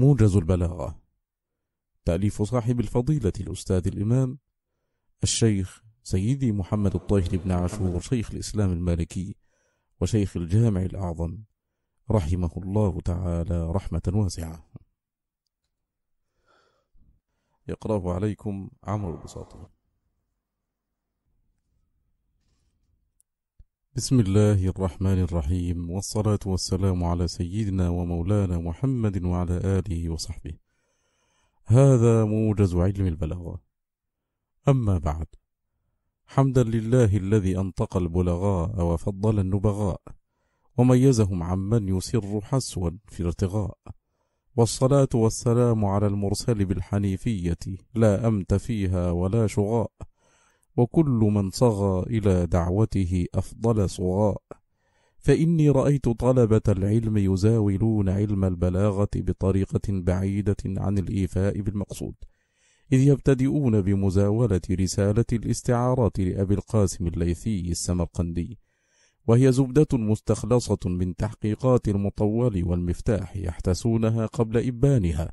موجز البلاغة. تأليف صاحب الفضيلة الأستاذ الإمام الشيخ سيدي محمد الطاهر بن عاشور شيخ الإسلام المالكي وشيخ الجامع الأعظم رحمه الله تعالى رحمة واسعة. يقرأه عليكم عمرو البساطي بسم الله الرحمن الرحيم والصلاة والسلام على سيدنا ومولانا محمد وعلى آله وصحبه. هذا موجز علم البلاغة. أما بعد حمدا لله الذي أنطق البلغاء وفضل النبغاء وميزهم عمن يسر حسوا في الارتغاء. والصلاة والسلام على المرسل بالحنيفية لا أمت فيها ولا شغاء. وكل من صغى إلى دعوته أفضل صغاء. فإني رأيت طلبة العلم يزاولون علم البلاغة بطريقة بعيدة عن الإيفاء بالمقصود إذ يبتدئون بمزاولة رسالة الاستعارات لأبي القاسم الليثي السمرقندي وهي زبدة مستخلصة من تحقيقات المطول والمفتاح يحتسونها قبل إبانها.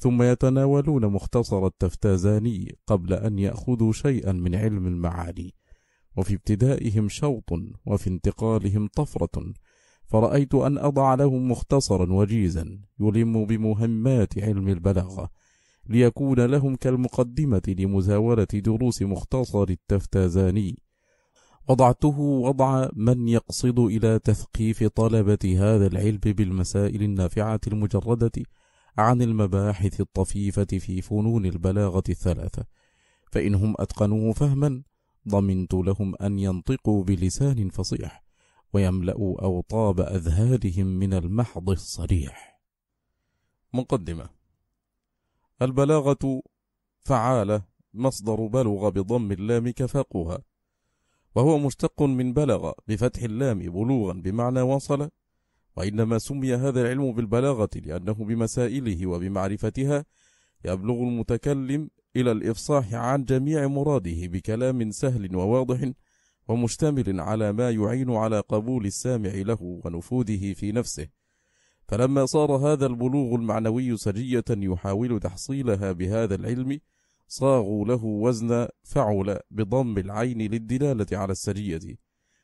ثم يتناولون مختصر التفتازاني قبل أن يأخذوا شيئا من علم المعاني. وفي ابتدائهم شوط وفي انتقالهم طفرة. فرأيت أن أضع لهم مختصرا وجيزا يلم بمهمات علم البلاغة ليكون لهم كالمقدمة لمزاولة دروس مختصر التفتازاني وضعته وضع من يقصد إلى تثقيف طلبة هذا العلم بالمسائل النافعة المجردة عن المباحث الطفيفة في فنون البلاغة الثلاثة فإنهم أتقنوه فهما. ضمنت لهم أن ينطقوا بلسان فصيح ويملأوا أوطاب أذهانهم من المحض الصريح. مقدمة البلاغة فعالة مصدر بلغ بضم اللام كفاقها وهو مشتق من بلغ بفتح اللام بلوغا بمعنى وصل وإنما سمي هذا العلم بالبلاغة لأنه بمسائله وبمعرفتها يبلغ المتكلم إلى الإفصاح عن جميع مراده بكلام سهل وواضح ومشتمل على ما يعين على قبول السامع له ونفوذه في نفسه. فلما صار هذا البلوغ المعنوي سجية يحاول تحصيلها بهذا العلم صاغوا له وزن فعل بضم العين للدلالة على السجية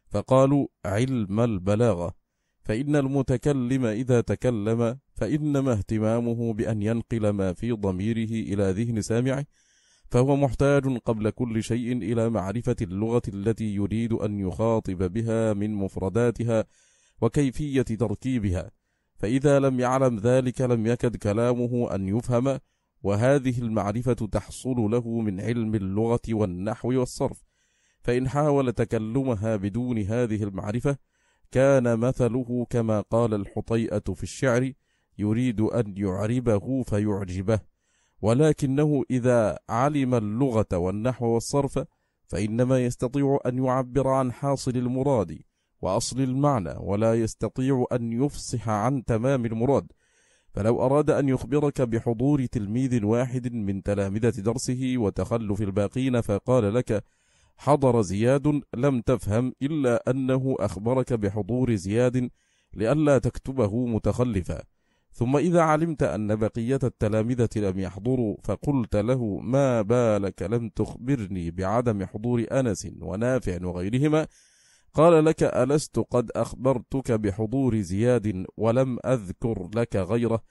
فقالوا علم البلاغة. فإن المتكلم إذا تكلم فإنما اهتمامه بأن ينقل ما في ضميره إلى ذهن سامعه فهو محتاج قبل كل شيء إلى معرفة اللغة التي يريد أن يخاطب بها من مفرداتها وكيفية تركيبها. فإذا لم يعلم ذلك لم يكد كلامه أن يفهم وهذه المعرفة تحصل له من علم اللغة والنحو والصرف. فإن حاول تكلمها بدون هذه المعرفة كان مثله كما قال الحطيئة في الشعر يريد أن يعربه فيعجبه. ولكنه إذا علم اللغة والنحو والصرف فإنما يستطيع أن يعبر عن حاصل المراد وأصل المعنى ولا يستطيع أن يفصح عن تمام المراد. فلو أراد أن يخبرك بحضور تلميذ واحد من تلامذة درسه وتخلف الباقين فقال لك حضر زياد لم تفهم إلا أنه أخبرك بحضور زياد لئلا تكتبه متخلفا. ثم إذا علمت أن بقية التلامذة لم يحضروا فقلت له ما بالك لم تخبرني بعدم حضور أنس ونافع وغيرهما؟ قال لك ألست قد أخبرتك بحضور زياد ولم أذكر لك غيره؟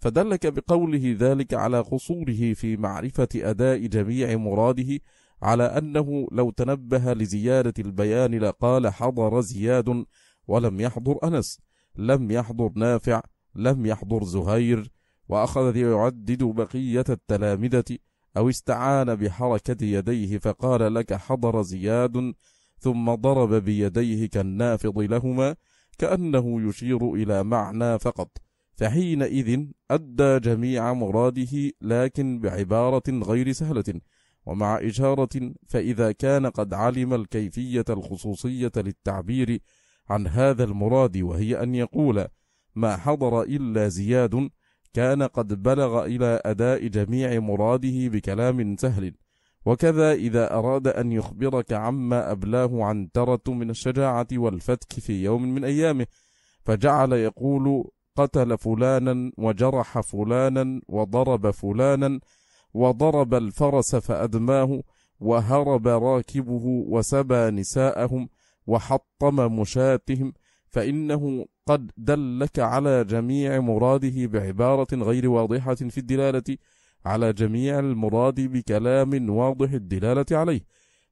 فدلك بقوله ذلك على قصوره في معرفة أداء جميع مراده على أنه لو تنبه لزيادة البيان لقال حضر زياد ولم يحضر أنس لم يحضر نافع لم يحضر زهير وأخذ يعدد بقية التلامذة أو استعان بحركة يديه فقال لك حضر زياد ثم ضرب بيديه كالنافض لهما كأنه يشير إلى معنى فقط. فحينئذ أدى جميع مراده لكن بعبارة غير سهلة. ومع إشارة فإذا كان قد علم الكيفية الخصوصية للتعبير عن هذا المراد وهي أن يقول ما حضر إلا زياد كان قد بلغ إلى أداء جميع مراده بكلام سهل. وكذا إذا أراد أن يخبرك عما أبلاه عن ترة من الشجاعة والفتك في يوم من أيامه فجعل يقول قتل فلانا وجرح فلانا وضرب فلانا وضرب الفرس فأدماه وهرب راكبه وسبى نساءهم وحطم مشاتهم فإنه قد دلك على جميع مراده بعبارة غير واضحة في الدلالة على جميع المراد بكلام واضح الدلالة عليه.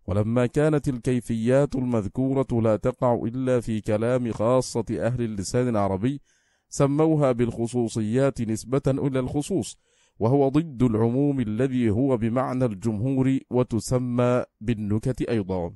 ولما كانت الكيفيات المذكورة لا تقع إلا في كلام خاصة أهل اللسان العربي سموها بالخصوصيات نسبة إلى الخصوص وهو ضد العموم الذي هو بمعنى الجمهور وتسمى بالنكت أيضا.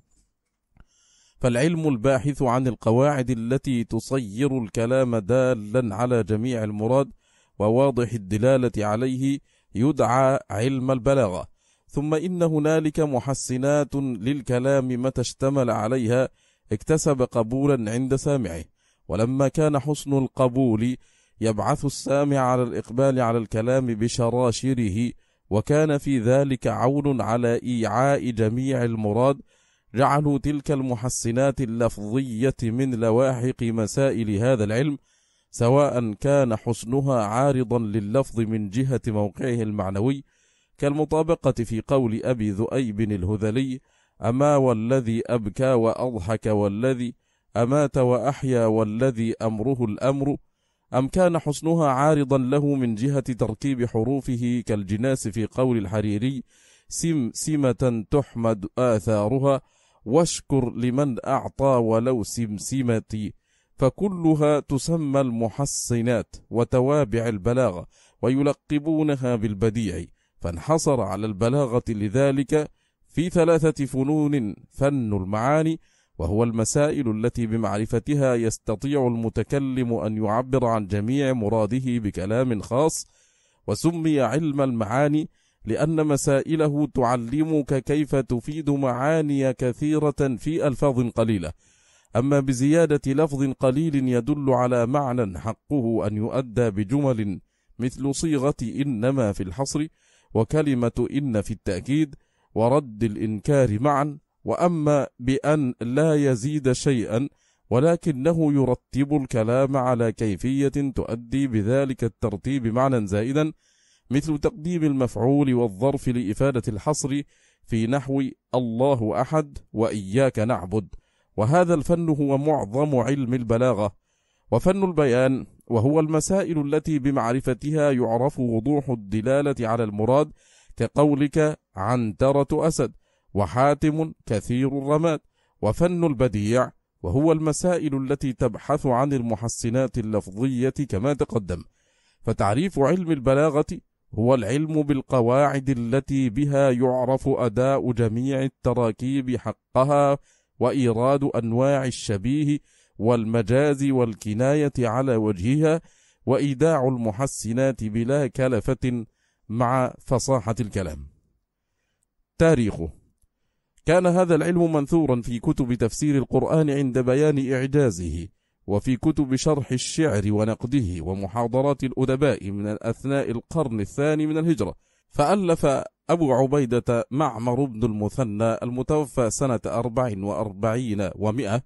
فالعلم الباحث عن القواعد التي تصير الكلام دالا على جميع المراد وواضح الدلالة عليه يدعى علم البلاغة. ثم إن هنالك محسنات للكلام متى اشتمل عليها اكتسب قبولا عند سامعه. ولما كان حسن القبول يبعث السامع على الإقبال على الكلام بشراشره وكان في ذلك عون على إيعاء جميع المراد جعلوا تلك المحسنات اللفظية من لواحق مسائل هذا العلم سواء كان حسنها عارضا لللفظ من جهة موقعه المعنوي كالمطابقة في قول أبي ذؤيب الهذلي أما والذي أبكى وأضحك والذي أمات وأحيا والذي أمره الأمر أم كان حسنها عارضا له من جهة تركيب حروفه كالجناس في قول الحريري سم سمة تحمد آثارها واشكر لمن أعطى ولو سمسمتي فكلها تسمى المحسنات وتوابع البلاغة ويلقبونها بالبديع فانحصر على البلاغة لذلك في ثلاثة فنون فن المعاني وهو المسائل التي بمعرفتها يستطيع المتكلم أن يعبر عن جميع مراده بكلام خاص وسمي علم المعاني لأن مسائله تعلمك كيف تفيد معاني كثيرة في ألفاظ قليلة. أما بزيادة لفظ قليل يدل على معنى حقه أن يؤدى بجمل مثل صيغة إنما في الحصر وكلمة إن في التأكيد ورد الإنكار معا وأما بأن لا يزيد شيئا ولكنه يرتب الكلام على كيفية تؤدي بذلك الترتيب معنى زائدا مثل تقديم المفعول والظرف لإفادة الحصر في نحو الله أحد وإياك نعبد وهذا الفن هو معظم علم البلاغة. وفن البيان وهو المسائل التي بمعرفتها يعرف وضوح الدلالة على المراد كقولك عنترة أسد وحاتم كثير الرماد وفن البديع وهو المسائل التي تبحث عن المحسنات اللفظية كما تقدم. فتعريف علم البلاغة هو العلم بالقواعد التي بها يعرف أداء جميع التراكيب حقها وإيراد أنواع الشبيه والمجاز والكناية على وجهها وإيداع المحسنات بلا كلفة مع فصاحة الكلام. تاريخه كان هذا العلم منثورا في كتب تفسير القرآن عند بيان إعجازه وفي كتب شرح الشعر ونقده ومحاضرات الأدباء من أثناء القرن الثاني من الهجرة. فألف أبو عبيدة معمر بن المثنى المتوفى سنة أربع وأربعين ومئة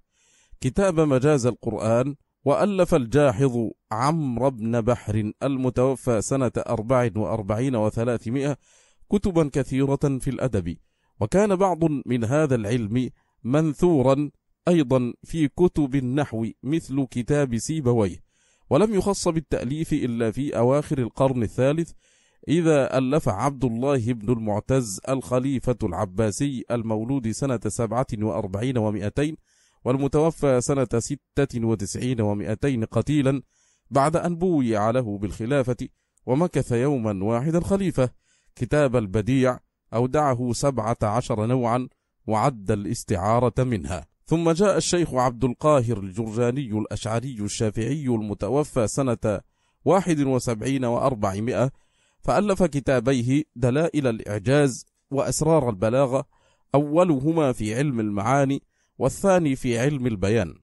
كتاب مجاز القرآن وألف الجاحظ عمرو بن بحر المتوفى سنة أربع وأربعين وثلاثمائة كتبا كثيرة في الأدب. وكان بعض من هذا العلم منثورا أيضا في كتب النحو مثل كتاب سيبويه ولم يخص بالتأليف إلا في أواخر القرن الثالث إذا ألف عبد الله بن المعتز الخليفة العباسي المولود سنة سبعة وأربعين ومئتين والمتوفى سنة ستة وتسعين ومئتين قتيلا بعد أن بويع له بالخلافة ومكث يوما واحدا خليفة كتاب البديع أودعه سبعة عشر نوعا وعد الاستعارة منها. ثم جاء الشيخ عبد القاهر الجرجاني الأشعري الشافعي المتوفى سنة واحد وسبعين وأربعمائة فألف كتابيه دلائل الإعجاز وأسرار البلاغة أولهما في علم المعاني والثاني في علم البيان.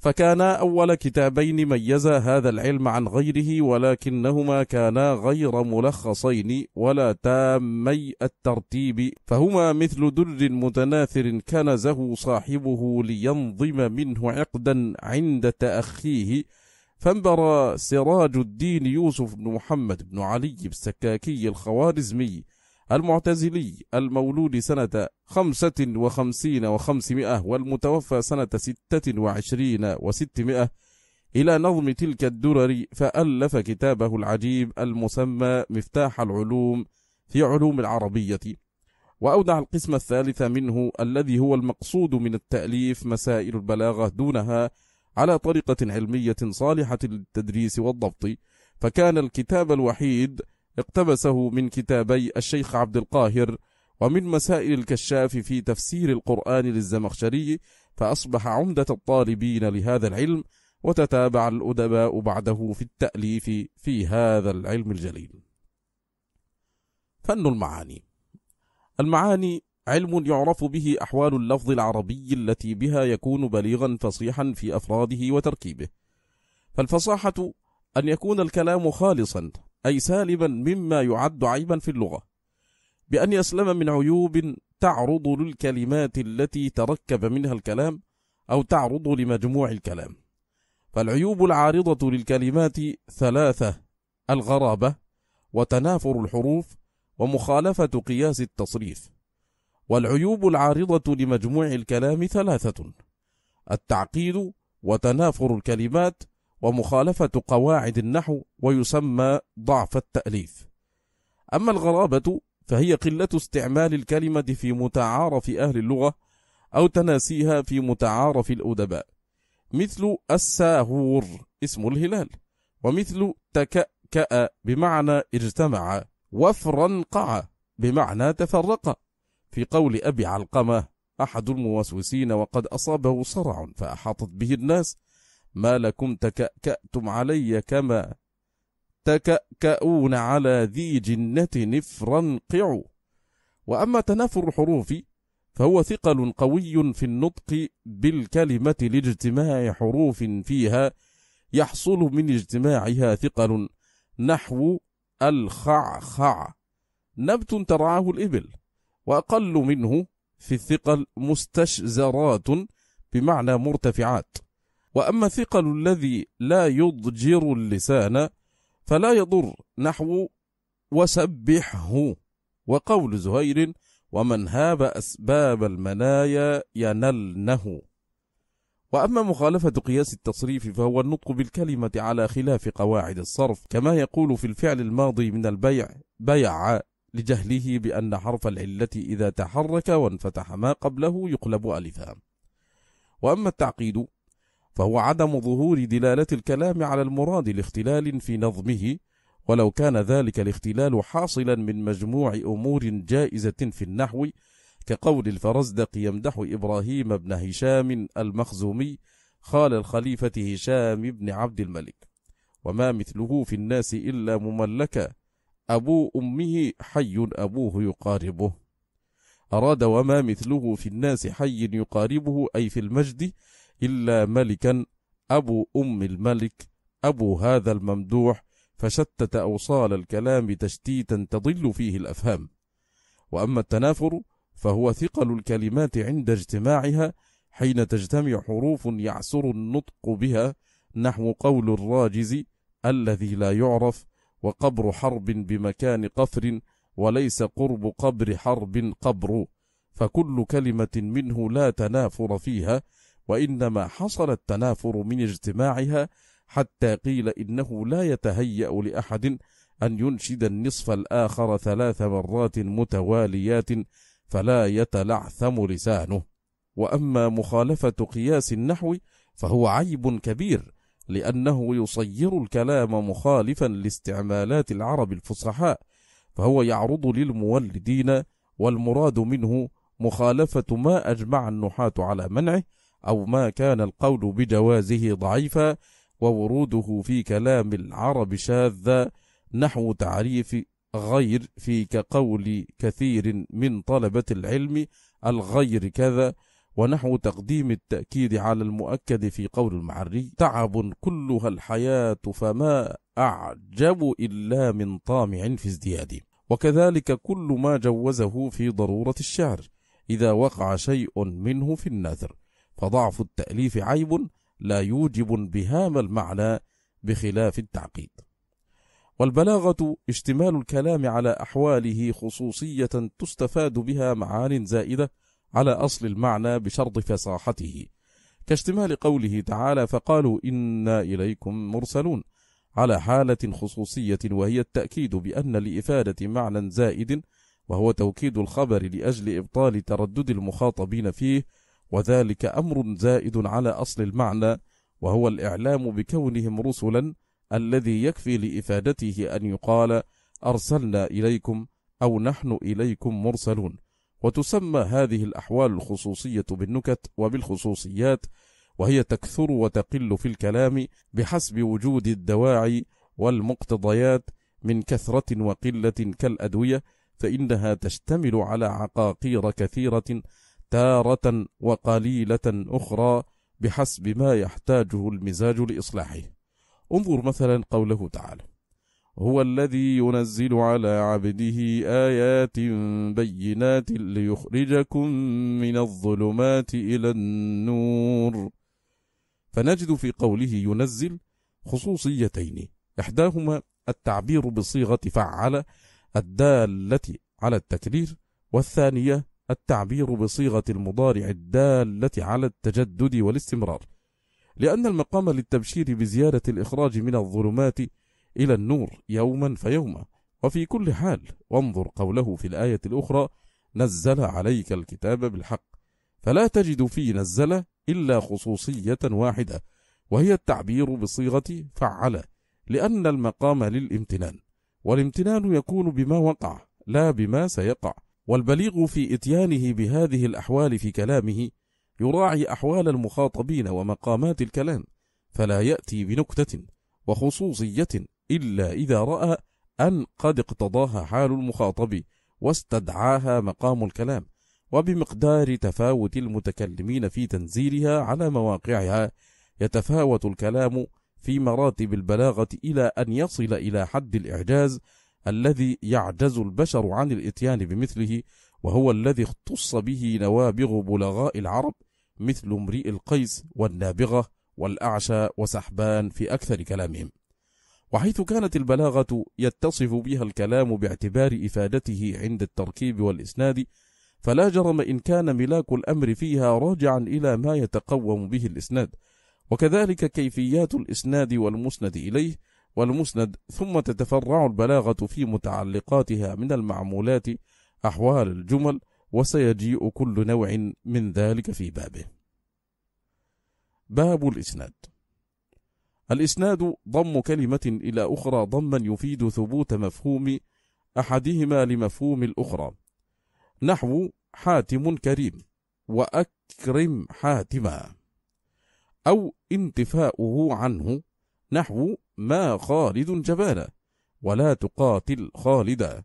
فكانا أول كتابين ميزا هذا العلم عن غيره ولكنهما كانا غير ملخصين ولا تامي الترتيب. فهما مثل در متناثر كنزه صاحبه لينظم منه عقدا عند تأخيه. فانبر سراج الدين يوسف بن محمد بن علي السكاكي الخوارزمي. المعتزلي المولود سنة خمسة وخمسين وخمسمائة والمتوفى سنة ستة وعشرين وستمائة إلى نظم تلك الدرر فألف كتابه العجيب المسمى مفتاح العلوم في علوم العربية. وأودع القسم الثالث منه الذي هو المقصود من التأليف مسائل البلاغة دونها على طريقة علمية صالحة للتدريس والضبط. فكان الكتاب الوحيد اقتبسه من كتابي الشيخ عبد القاهر ومن مسائل الكشاف في تفسير القرآن للزمخشري فأصبح عمدة الطالبين لهذا العلم وتتابع الأدباء بعده في التأليف في هذا العلم الجليل. فن المعاني. المعاني علم يعرف به أحوال اللفظ العربي التي بها يكون بليغا فصيحا في أفراده وتركيبه. فالفصاحة أن يكون الكلام خالصا أي سالما مما يعد عيبا في اللغة. بأن يسلم من عيوب تعرض للكلمات التي تركب منها الكلام أو تعرض لمجموع الكلام. فالعيوب العارضة للكلمات ثلاثة الغرابة وتنافر الحروف ومخالفة قياس التصريف. والعيوب العارضة لمجموع الكلام ثلاثة التعقيد وتنافر الكلمات ومخالفة قواعد النحو ويسمى ضعف التأليف. أما الغرابة فهي قلة استعمال الكلمة في متعارف أهل اللغة أو تناسيها في متعارف الأدباء مثل الساهور اسم الهلال ومثل تكأكأ بمعنى اجتمع وفرنقع بمعنى تفرق. في قول أبي علقمة أحد الموسوسين وقد أصابه صرع فأحاطت به الناس ما لكم تكأكأتم علي كما تكأكؤون على ذي جنة نفرنقع وأما تنافر الحروف فهو ثقل قوي في النطق بالكلمة لاجتماع حروف فيها يحصل من اجتماعها ثقل نحو الخعخع. نبت ترعاه الإبل وأقل منه في الثقل مستشزرات بمعنى مرتفعات. وأما الثقل الذي لا يضجر اللسان فلا يضر. نحو وسبحه. وقول زهير ومن هاب أسباب المنايا ينلنه. وأما مخالفة قياس التصريف فهو النطق بالكلمة على خلاف قواعد الصرف كما يقول في الفعل الماضي من البيع بيع لجهله بأن حرف العلة إذا تحرك وانفتح ما قبله يقلب ألفا. وأما التعقيد فهو عدم ظهور دلالة الكلام على المراد لاختلال في نظمه ولو كان ذلك الاختلال حاصلا من مجموع أمور جائزة في النحو كقول الفرزدق يمدح إبراهيم بن هشام المخزومي خال الخليفة هشام بن عبد الملك. وما مثله في الناس إلا مملكا أبو أمه حي أبوه يقاربه. أراد وما مثله في الناس حي يقاربه أي في المجد إلا ملكا أبو أم الملك أبو هذا الممدوح فشتت أوصال الكلام تشتيتا تضل فيه الأفهام. وأما التنافر فهو ثقل الكلمات عند اجتماعها حين تجتمع حروف يعسر النطق بها نحو قول الراجز الذي لا يعرف وقبر حرب بمكان قفر وليس قرب قبر حرب قبر. فكل كلمة منه لا تنافر فيها وإنما حصل التنافر من اجتماعها حتى قيل إنه لا يتهيأ لأحد أن ينشد النصف الآخر ثلاث مرات متواليات فلا يتلعثم لسانه. وأما مخالفة قياس النحو فهو عيب كبير لأنه يصير الكلام مخالفا لاستعمالات العرب الفصحاء فهو يعرض للمولدين والمراد منه مخالفة ما أجمع النحاة على منعه أو ما كان القول بجوازه ضعيفا ووروده في كلام العرب شاذا نحو تعريف غير في كقول كثير من طلبة العلم الغير كذا ونحو تقديم التأكيد على المؤكد في قول المعري تعب كلها الحياة فما أعجب إلا من طامع في ازدياد. وكذلك كل ما جوزه في ضرورة الشعر إذا وقع شيء منه في النثر فضعف التأليف عيب لا يوجب انبهام المعنى بخلاف التعقيد. والبلاغة اشتمال الكلام على أحواله خصوصية تستفاد بها معان زائدة على أصل المعنى بشرط فصاحته. كاشتمال قوله تعالى فقالوا إنا إليكم مرسلون على حالة خصوصية وهي التأكيد بأن لإفادة معنى زائد وهو توكيد الخبر لأجل إبطال تردد المخاطبين فيه وذلك أمر زائد على أصل المعنى وهو الإعلام بكونهم رسلا الذي يكفي لإفادته أن يقال أرسلنا إليكم أو نحن إليكم مرسلون. وتسمى هذه الأحوال الخصوصية بالنكت وبالخصوصيات وهي تكثر وتقل في الكلام بحسب وجود الدواعي والمقتضيات من كثرة وقلة كالأدوية فإنها تشتمل على عقاقير كثيرة تارة وقليلة أخرى بحسب ما يحتاجه المزاج لإصلاحه. انظر مثلا قوله تعالى هو الذي ينزل على عبده آيات بينات ليخرجكم من الظلمات إلى النور. فنجد في قوله ينزل خصوصيتين إحداهما التعبير بصيغة فعل الدالة على التكرير والثانية التعبير بصيغة المضارع الدالة على التجدد والاستمرار لأن المقام للتبشير بزيادة الإخراج من الظلمات إلى النور يوما فيوما. وفي كل حال وانظر قوله في الآية الأخرى نزل عليك الكتاب بالحق. فلا تجد في نزل إلا خصوصية واحدة وهي التعبير بصيغة فعل لأن المقام للامتنان. والامتنان يكون بما وقع لا بما سيقع. والبليغ في إتيانه بهذه الأحوال في كلامه يراعي أحوال المخاطبين ومقامات الكلام فلا يأتي بنكتة وخصوصية إلا إذا رأى أن قد اقتضاها حال المخاطب واستدعاها مقام الكلام وبمقدار تفاوت المتكلمين في تنزيلها على مواقعها يتفاوت الكلام في مراتب البلاغة إلى أن يصل إلى حد الإعجاز الذي يعجز البشر عن الإتيان بمثله وهو الذي اختص به نوابغ بلغاء العرب مثل امرئ القيس والنابغة والأعشى وسحبان في أكثر كلامهم. وحيث كانت البلاغة يتصف بها الكلام باعتبار إفادته عند التركيب والإسناد فلا جرم إن كان ملاك الأمر فيها راجعا إلى ما يتقوم به الإسناد. وكذلك كيفيات الإسناد والمسند إليه والمسند ثم تتفرع البلاغة في متعلقاتها من المعمولات أحوال الجمل وسيجيء كل نوع من ذلك في بابه. باب الإسناد. الإسناد ضم كلمة إلى أخرى ضما يفيد ثبوت مفهوم أحدهما لمفهوم الأخرى. نحو حاتم كريم وأكرم حاتما أو انتفاؤه عنه. نحو ما خالد جبانا ولا تقاتل خالدا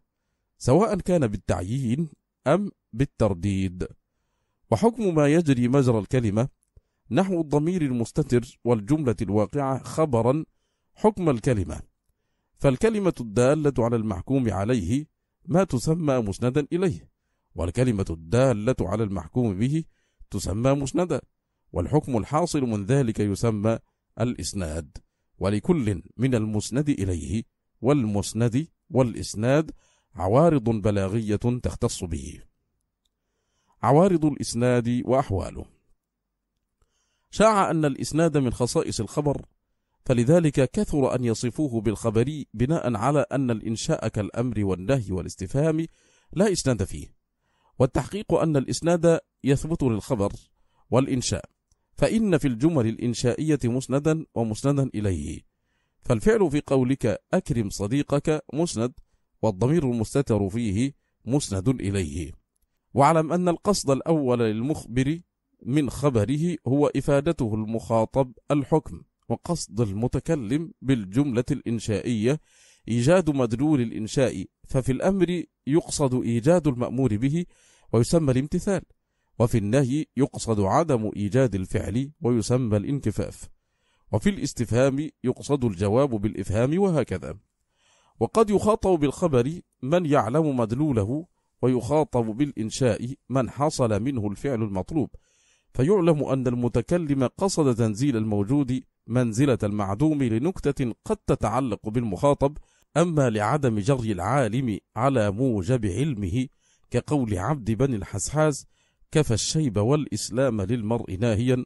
سواء كان بالتعيين أم بالترديد. وحكم ما يجري مجرى الكلمة نحو الضمير المستتر والجملة الواقعة خبرا حكم الكلمة. فالكلمة الدالة على المحكوم عليه ما تسمى مسندا إليه والكلمة الدالة على المحكوم به تسمى مسندا والحكم الحاصل من ذلك يسمى الإسناد. ولكل من المسند إليه والمسند والإسناد عوارض بلاغية تختص به. عوارض الإسناد وأحواله. شاع أن الإسناد من خصائص الخبر فلذلك كثر أن يصفوه بالخبري بناء على أن الإنشاء كالأمر والنهي والاستفهام لا إسناد فيه. والتحقيق أن الإسناد يثبت للخبر والإنشاء. فإن في الجمل الإنشائية مسندا ومسندا إليه. فالفعل في قولك أكرم صديقك مسند والضمير المستتر فيه مسند إليه. واعلم أن القصد الأول للمخبر من خبره هو إفادته المخاطب الحكم وقصد المتكلم بالجملة الإنشائية إيجاد مدلول الإنشاء ففي الأمر يقصد إيجاد المأمور به ويسمى الامتثال. وفي النهي يقصد عدم إيجاد الفعل ويسمى الانكفاف وفي الاستفهام يقصد الجواب بالإفهام وهكذا. وقد يخاطب بالخبر من يعلم مدلوله ويخاطب بالإنشاء من حصل منه الفعل المطلوب. فيعلم أن المتكلم قصد تنزيل الموجود منزلة المعدوم لنكتة قد تتعلق بالمخاطب أما لعدم جري العالم على موجب علمه كقول عبد بني الحسحاس كفى الشيب والإسلام للمرء ناهيا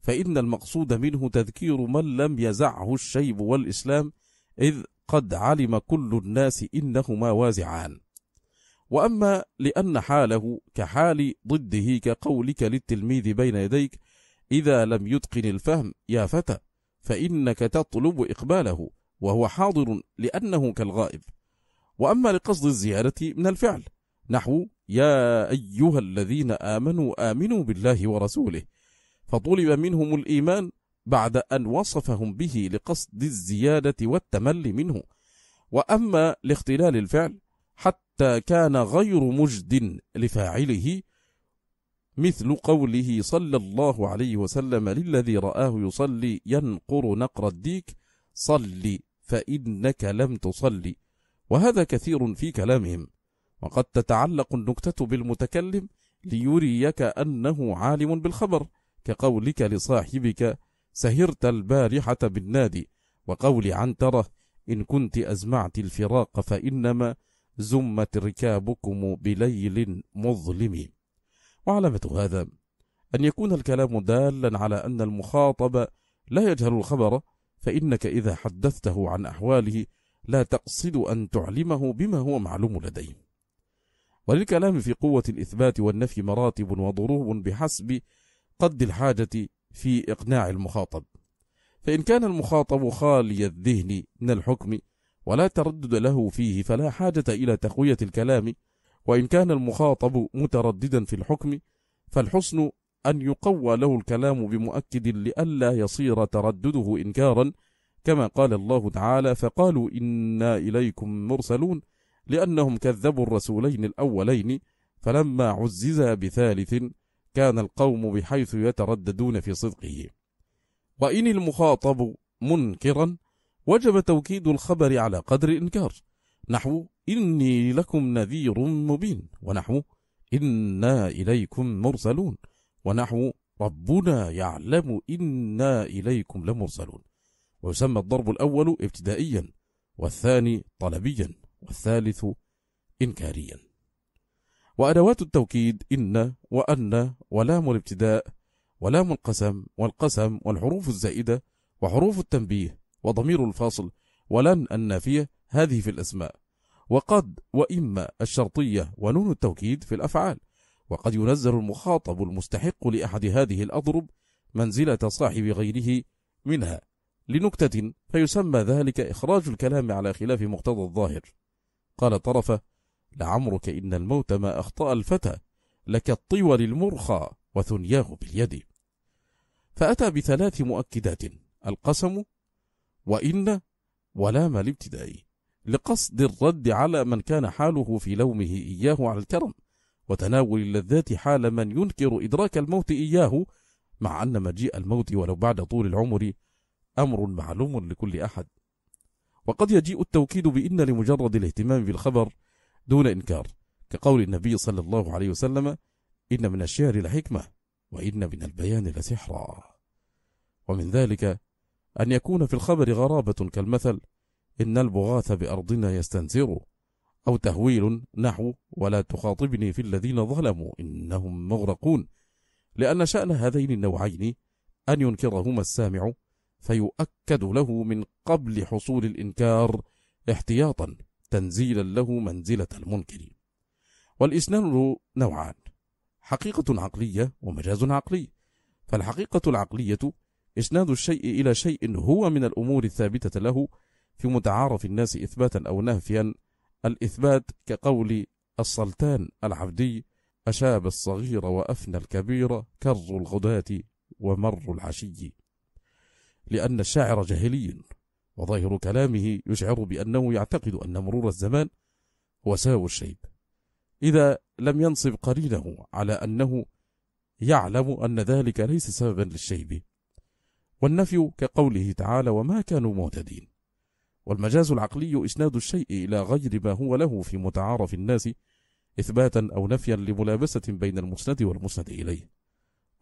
فإن المقصود منه تذكير من لم يزعه الشيب والإسلام إذ قد علم كل الناس إنهما وازعان. وأما لأن حاله كحال ضده كقولك للتلميذ بين يديك إذا لم يتقن الفهم يا فتى فإنك تطلب إقباله وهو حاضر لأنه كالغائب. وأما لقصد الزيادة من الفعل نحو يا أيها الذين آمنوا آمنوا بالله ورسوله. فطلب منهم الإيمان بعد أن وصفهم به لقصد الزيادة والتمل منه. وأما لاختلال الفعل حتى كان غير مجد لفاعله مثل قوله صلى الله عليه وسلم للذي رآه يصلي ينقر نقر الديك صل فإنك لم تصلي. وهذا كثير في كلامهم. وقد تتعلق النكتة بالمتكلم ليريك أنه عالم بالخبر كقولك لصاحبك سهرت البارحة بالنادي وقول عنترة إن كنت أزمعت الفراق فإنما زمت ركابكم بليل مظلم. وعلامة هذا أن يكون الكلام دالا على أن المخاطب لا يجهل الخبر فإنك إذا حدثته عن أحواله لا تقصد أن تعلمه بما هو معلوم لديه. وللكلام في قوة الإثبات والنفي مراتب وضروب بحسب قد الحاجة في إقناع المخاطب. فإن كان المخاطب خالي الذهن من الحكم ولا تردد له فيه فلا حاجة إلى تقوية الكلام وإن كان المخاطب مترددا في الحكم فالحسن أن يقوى له الكلام بمؤكد لئلا يصير تردده إنكارا كما قال الله تعالى فقالوا إنا إليكم مرسلون لأنهم كذبوا الرسولين الأولين فلما عزز بثالث كان القوم بحيث يترددون في صدقه. وإن المخاطب منكرا وجب توكيد الخبر على قدر الإنكار نحو إني لكم نذير مبين. ونحو إنا إليكم مرسلون. ونحو ربنا يعلم إنا إليكم لمرسلون. ويسمى الضرب الأول ابتدائيا والثاني طلبيا. والثالث إنكاريا. وأدوات التوكيد إن وأن ولام الابتداء ولام القسم والقسم والحروف الزائدة وحروف التنبيه وضمير الفاصل ولن النافية هذه في الأسماء. وقد وإما الشرطية ونون التوكيد في الأفعال. وقد ينزل المخاطب المستحق لأحد هذه الأضرب منزلة صاحب غيره منها. لنكتة فيسمى ذلك إخراج الكلام على خلاف مقتضى الظاهر. قال طرفة لعمرك إن الموت ما أخطأ الفتى لك الطول المرخى وثنياه باليد. فأتى بثلاث مؤكدات القسم وإن ولام الابتداء لقصد الرد على من كان حاله في لومه إياه على الكرم وتناول اللذات حال من ينكر إدراك الموت إياه مع أن مجيء الموت ولو بعد طول العمر أمر معلوم لكل أحد. وقد يجيء التوكيد بإن لمجرد الاهتمام بالخبر دون إنكار كقول النبي صلى الله عليه وسلم إن من الشعر لحكمة وإن من البيان لسحرا. ومن ذلك أن يكون في الخبر غرابة كالمثل إن البغاث بأرضنا يستنزر أو تهويل نحو ولا تخاطبني في الذين ظلموا إنهم مغرقون. لأن شأن هذين النوعين أن ينكرهما السامع فيؤكد له من قبل حصول الإنكار احتياطا تنزيلا له منزلة المنكر. والإسنان نوعان حقيقة عقلية ومجاز عقلي. فالحقيقة العقلية إسناد الشيء إلى شيء هو من الأمور الثابتة له في متعارف الناس إثباتا أو نهفيا الإثبات كقول السلطان العبدي أشاب الصغير وأفنى الكبير كر الغداة ومر العشي. لأن الشاعر جاهلي وظاهر كلامه يشعر بأنه يعتقد أن مرور الزمان هو ساو الشيب. إذا لم ينصب قرينه على أنه يعلم أن ذلك ليس سببا للشيب. والنفي كقوله تعالى وما كانوا معتدين والمجاز العقلي إسناد الشيء إلى غير ما هو له في متعارف الناس إثباتا أو نفيا لملابسة بين المسند والمسند إليه.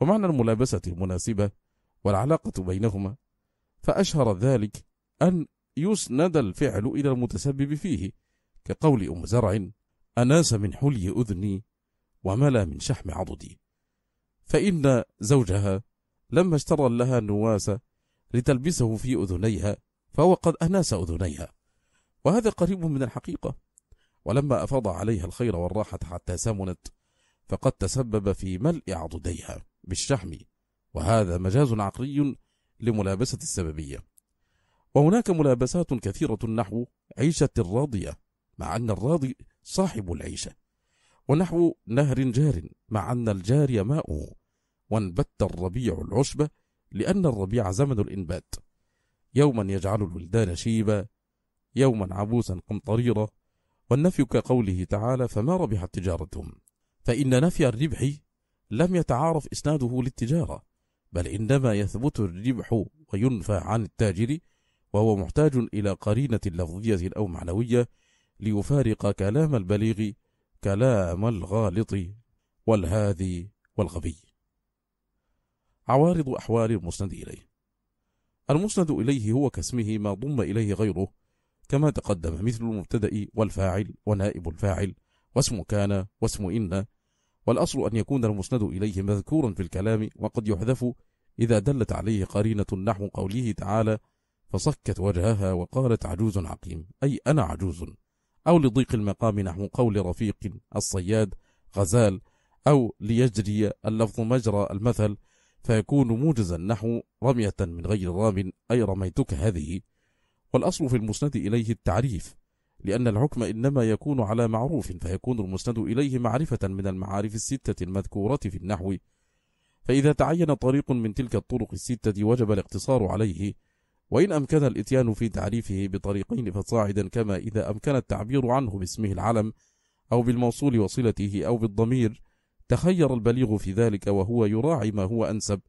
ومعنى الملابسة المناسبة والعلاقة بينهما فأشهر ذلك أن يسند الفعل إلى المتسبب فيه كقول أم زرع أناس من حلي أذني وملا من شحم عضدي. فإن زوجها لما اشترى لها النواس لتلبسه في أذنيها فهو قد أناس أذنيها. وهذا قريب من الحقيقة. ولما أفاض عليها الخير والراحة حتى سمنت فقد تسبب في ملء عضديها بالشحم. وهذا مجاز عقلي لملابسة السببية. وهناك ملابسات كثيرة نحو عيشة الراضية مع أن الراضي صاحب العيشة. ونحو نهر جار مع أن الجاري ماؤه وانبت الربيع العشبة لأن الربيع زمن الإنبات. يوما يجعل الولدان شيبا يوما عبوسا قمطريرا. والنفي كقوله تعالى فما ربحت تجارتهم. فإن نفي الربح لم يتعارف إسناده للتجارة. بل إنما يثبت الربح وينفى عن التاجر وهو محتاج إلى قرينة لفظية أو معنوية ليفارق كلام البليغ كلام الغالط والهاذي والغبي. عوارض أحوال المسند إليه. المسند إليه هو كاسمه ما ضم إليه غيره كما تقدم مثل المبتدأ والفاعل ونائب الفاعل واسم كان واسم إن والأصل أن يكون المسند إليه مذكورا في الكلام وقد يحذف إذا دلت عليه قرينة نحو قوله تعالى فصكت وجهها وقالت عجوز عقيم أي أنا عجوز أو لضيق المقام نحو قول رفيق الصياد غزال أو ليجري اللفظ مجرى المثل فيكون موجزا نحو رمية من غير رام أي رميتك هذه. والأصل في المسند إليه التعريف لأن الحكم إنما يكون على معروف فيكون المسند إليه معرفة من المعارف الستة المذكورة في النحو. فإذا تعين طريق من تلك الطرق الستة وجب الاقتصار عليه. وإن أمكن الإتيان في تعريفه بطريقين فصاعدا كما إذا أمكن التعبير عنه باسمه العلم أو بالموصول وصلته أو بالضمير تخير البليغ في ذلك وهو يراعي ما هو أنسب.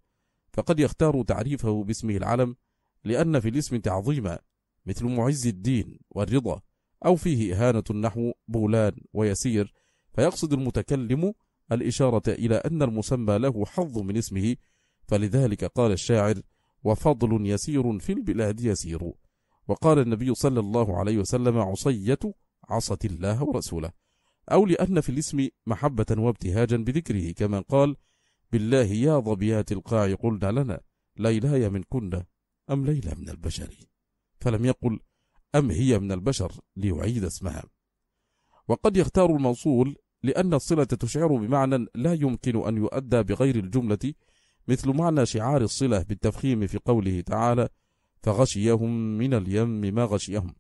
فقد يختار تعريفه باسمه العلم لأن في الاسم تعظيما مثل معز الدين والرضا. أو فيه إهانة النحو بولان ويسير فيقصد المتكلم الإشارة إلى أن المسمى له حظ من اسمه فلذلك قال الشاعر وفضل يسير في البلاد يسير وقال النبي صلى الله عليه وسلم عصية عصت الله ورسوله أو لأن في الاسم محبة وابتهاجا بذكره كما قال بالله يا ظبيات القاع قلنا لنا ليلاي من كنا أم ليلى من البشر فلم يقل أم هي من البشر ليعيد اسمها؟ وقد يختار الموصول لأن الصلة تشعر بمعنى لا يمكن أن يؤدى بغير الجملة مثل معنى شعار الصلة بالتفخيم في قوله تعالى فغشيهم من اليم ما غشيهم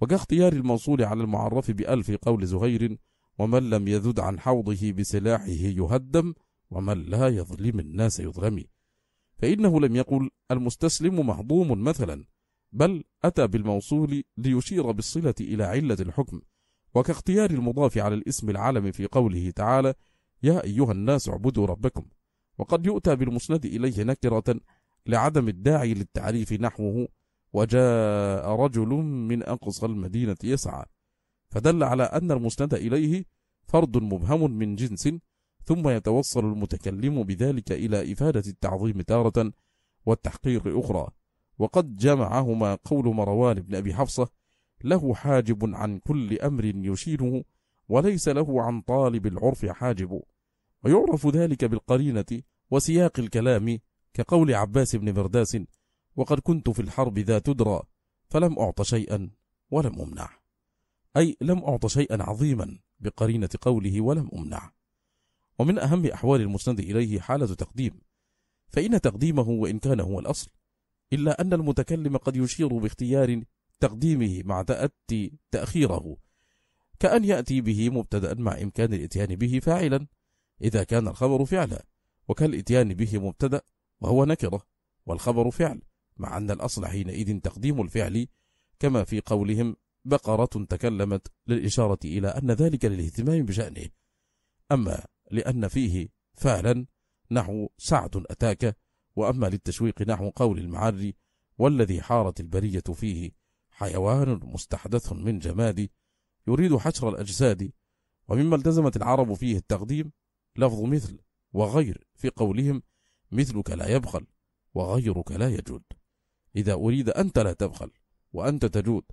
وكاختيار الموصول على المعرف بألف قول زهير ومن لم يذد عن حوضه بسلاحه يهدم ومن لا يظلم الناس يظلم فإنه لم يقل المستسلم مهضوم مثلا بل أتى بالموصول ليشير بالصلة إلى علة الحكم وكاختيار المضاف على الاسم العالم في قوله تعالى يا أيها الناس اعبدوا ربكم وقد يؤتى بالمسند إليه نكرة لعدم الداعي للتعريف نحوه وجاء رجل من أقصى المدينة يسعى. فدل على أن المسند إليه فرد مبهم من جنس ثم يتوصل المتكلم بذلك إلى إفادة التعظيم تارة والتحقيق أخرى. وقد جمعهما قول مروان بن أبي حفصة له حاجب عن كل أمر يشيره وليس له عن طالب العرف حاجب. ويعرف ذلك بالقرينة وسياق الكلام كقول عباس بن مرداس وقد كنت في الحرب ذا تدرى فلم أعط شيئا ولم أمنع. أي لم أعط شيئا عظيما بقرينة قوله ولم أمنع. ومن أهم أحوال المسند إليه حالة تقديم فإن تقديمه وإن كان هو الأصل. إلا أن المتكلم قد يشير باختيار تقديمه مع تأتي تأخيره كأن يأتي به مبتدأ مع إمكان الإتيان به فاعلا إذا كان الخبر فعلا وكالإتيان به مبتدأ وهو نكرة والخبر فعل مع أن الأصل حينئذ تقديم الفعل كما في قولهم بقرة تكلمت للإشارة إلى أن ذلك للاهتمام بشأنه. أما لأن فيه فعلا نحو سعد أتاك وأما للتشويق نحو قول المعري والذي حارت البرية فيه حيوان مستحدث من جماد يريد حشر الأجساد ومما التزمت العرب فيه التقديم لفظ مثل وغير في قولهم مثلك لا يبخل وغيرك لا يجود. إذا أريد أنت لا تبخل وأنت تجود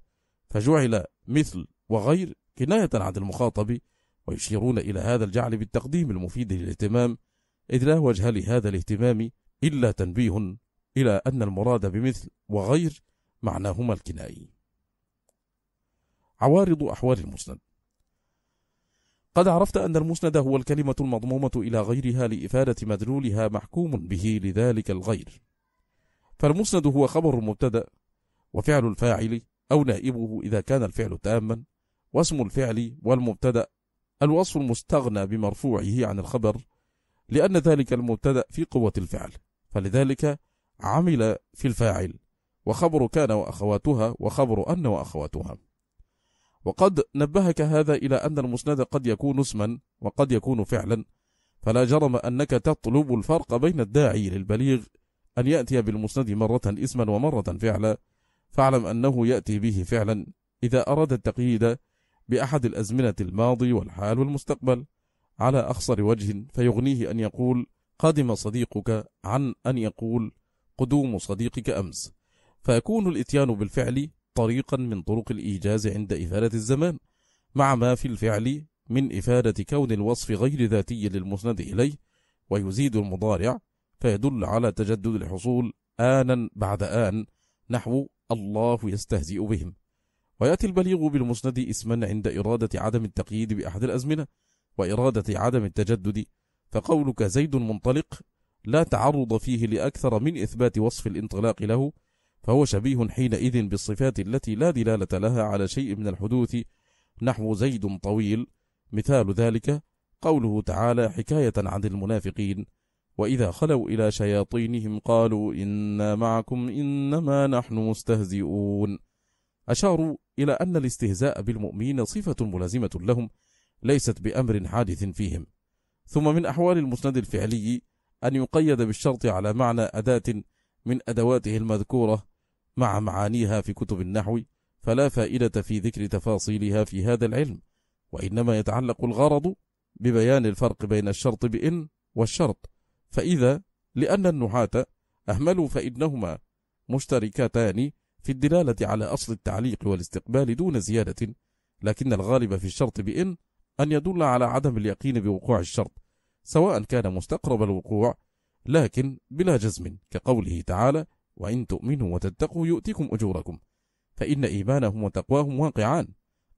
فجعل مثل وغير كناية عن المخاطب ويشيرون إلى هذا الجعل بالتقديم المفيد للاهتمام إذ لا وجه لهذا الاهتمام إلا تنبيه إلى أن المراد بمثل وغير معناهما الكنائي. عوارض أحوال المسند. قد عرفت أن المسند هو الكلمة المضمومة إلى غيرها لإفادة مدلولها محكوم به لذلك الغير. فالمسند هو خبر المبتدأ وفعل الفاعل أو نائبه إذا كان الفعل تاما واسم الفعل والمبتدأ الوصف المستغنى بمرفوعه عن الخبر لأن ذلك المبتدأ في قوة الفعل. فلذلك عمل في الفاعل. وخبر كان وأخواتها وخبر أن وأخواتها. وقد نبهك هذا إلى أن المسند قد يكون اسما وقد يكون فعلا. فلا جرم أنك تطلب الفرق بين الداعي للبليغ أن يأتي بالمسند مرة اسما ومرة فعلا. فاعلم أنه يأتي به فعلا إذا أراد التقييد بأحد الأزمنة الماضي والحال والمستقبل على أخصر وجه فيغنيه أن يقول قدم صديقك عن أن يقول قدوم صديقك أمس. فيكون الإتيان بالفعل طريقا من طرق الإيجاز عند إفادة الزمان مع ما في الفعل من إفادة كون الوصف غير ذاتي للمسند إليه ويزيد المضارع فيدل على تجدد الحصول آنا بعد آن نحو الله يستهزئ بهم. ويأتي البليغ بالمسند اسما عند إرادة عدم التقييد بأحد الأزمنة وإرادة عدم التجدد فقولك زيد منطلق لا تعرض فيه لأكثر من إثبات وصف الانطلاق له فهو شبيه حينئذ بالصفات التي لا دلالة لها على شيء من الحدوث نحو زيد طويل. مثال ذلك قوله تعالى حكاية عن المنافقين وإذا خلوا إلى شياطينهم قالوا إنا معكم إنما نحن مستهزئون. أشاروا إلى أن الاستهزاء بالمؤمنين صفة ملازمة لهم ليست بأمر حادث فيهم. ثم من أحوال المسند الفعلي أن يقيد بالشرط على معنى أداة من أدواته المذكورة مع معانيها في كتب النحو فلا فائدة في ذكر تفاصيلها في هذا العلم وإنما يتعلق الغرض ببيان الفرق بين الشرط بإن والشرط. فإذا لأن النحاة أهملوا فإنهما مشتركتان في الدلالة على أصل التعليق والاستقبال دون زيادة لكن الغالب في الشرط بإن أن يدل على عدم اليقين بوقوع الشرط سواء كان مستقرب الوقوع لكن بلا جزم كقوله تعالى وإن تؤمنوا وتتقوا يؤتكم أجوركم فإن إيمانهم وتقواهم واقعان.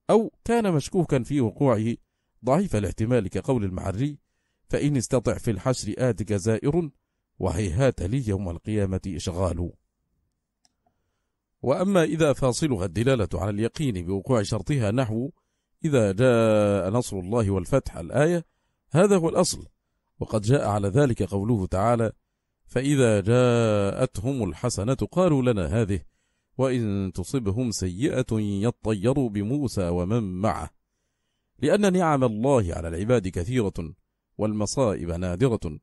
أو كان مشكوكا في وقوعه ضعيف الاحتمال كقول المعري فإن استطع في الحشر آتك زائر وهيهات لي يوم القيامة إشغال. وأما إذا فاصلها الدلالة على اليقين بوقوع شرطها نحو إذا جاء نصر الله والفتح الآية هذا هو الأصل. وقد جاء على ذلك قوله تعالى فإذا جاءتهم الحسنة قالوا لنا هذه وإن تصبهم سيئة يطيروا بموسى ومن معه. لأن نعم الله على العباد كثيرة والمصائب نادرة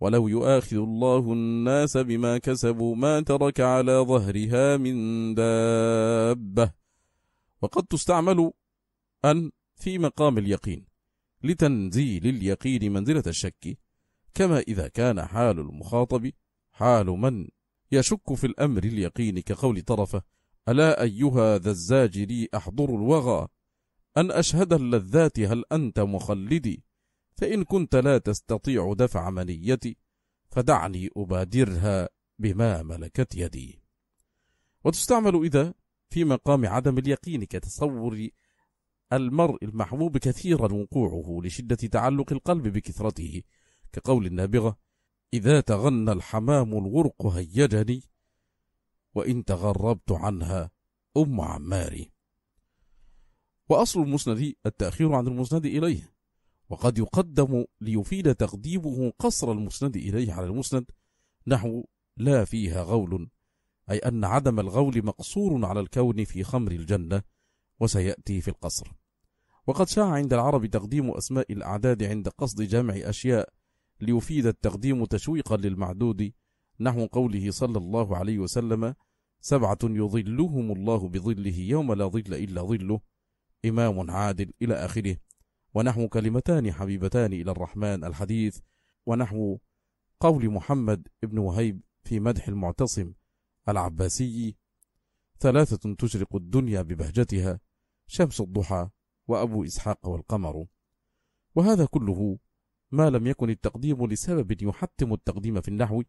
ولو يؤاخذ الله الناس بما كسبوا ما ترك على ظهرها من دابة. وقد تستعمل أن في مقام اليقين لتنزيل اليقين منزلة الشك كما إذا كان حال المخاطب حال من يشك في الأمر اليقين كقول طرفة ألا أيها ذا الزاجر أحضر الوغى؟ أن أشهد اللذات هل أنت مخلدي فإن كنت لا تستطيع دفع منيتي فدعني أبادرها بما ملكت يدي. وتستعمل إذا في مقام عدم اليقين كتصور المرء المحبوب كثيرا وقوعه لشدة تعلق القلب بكثرته كقول النابغة إذا تغنى الحمام الغرق هيجني وإن تغربت عنها أم عماري وأصل المسند التأخير عن المسند إليه وقد يقدم ليفيد تقديمه قصر المسند إليه على المسند نحو لا فيها غول أي أن عدم الغول مقصور على الكون في خمر الجنة وسيأتي في القصر. وقد شاع عند العرب تقديم أسماء الأعداد عند قصد جمع أشياء ليفيد التقديم تشويقا للمعدود نحو قوله صلى الله عليه وسلم سبعة يظلهم الله بظله يوم لا ظل إلا ظله إمام عادل إلى آخره. ونحو كلمتان حبيبتان إلى الرحمن الحديث ونحو قول محمد ابن وهيب في مدح المعتصم العباسي ثلاثة تشرق الدنيا ببهجتها شمس الضحى وأبو إسحاق والقمر. وهذا كله ما لم يكن التقديم لسبب يحتم التقديم في النحو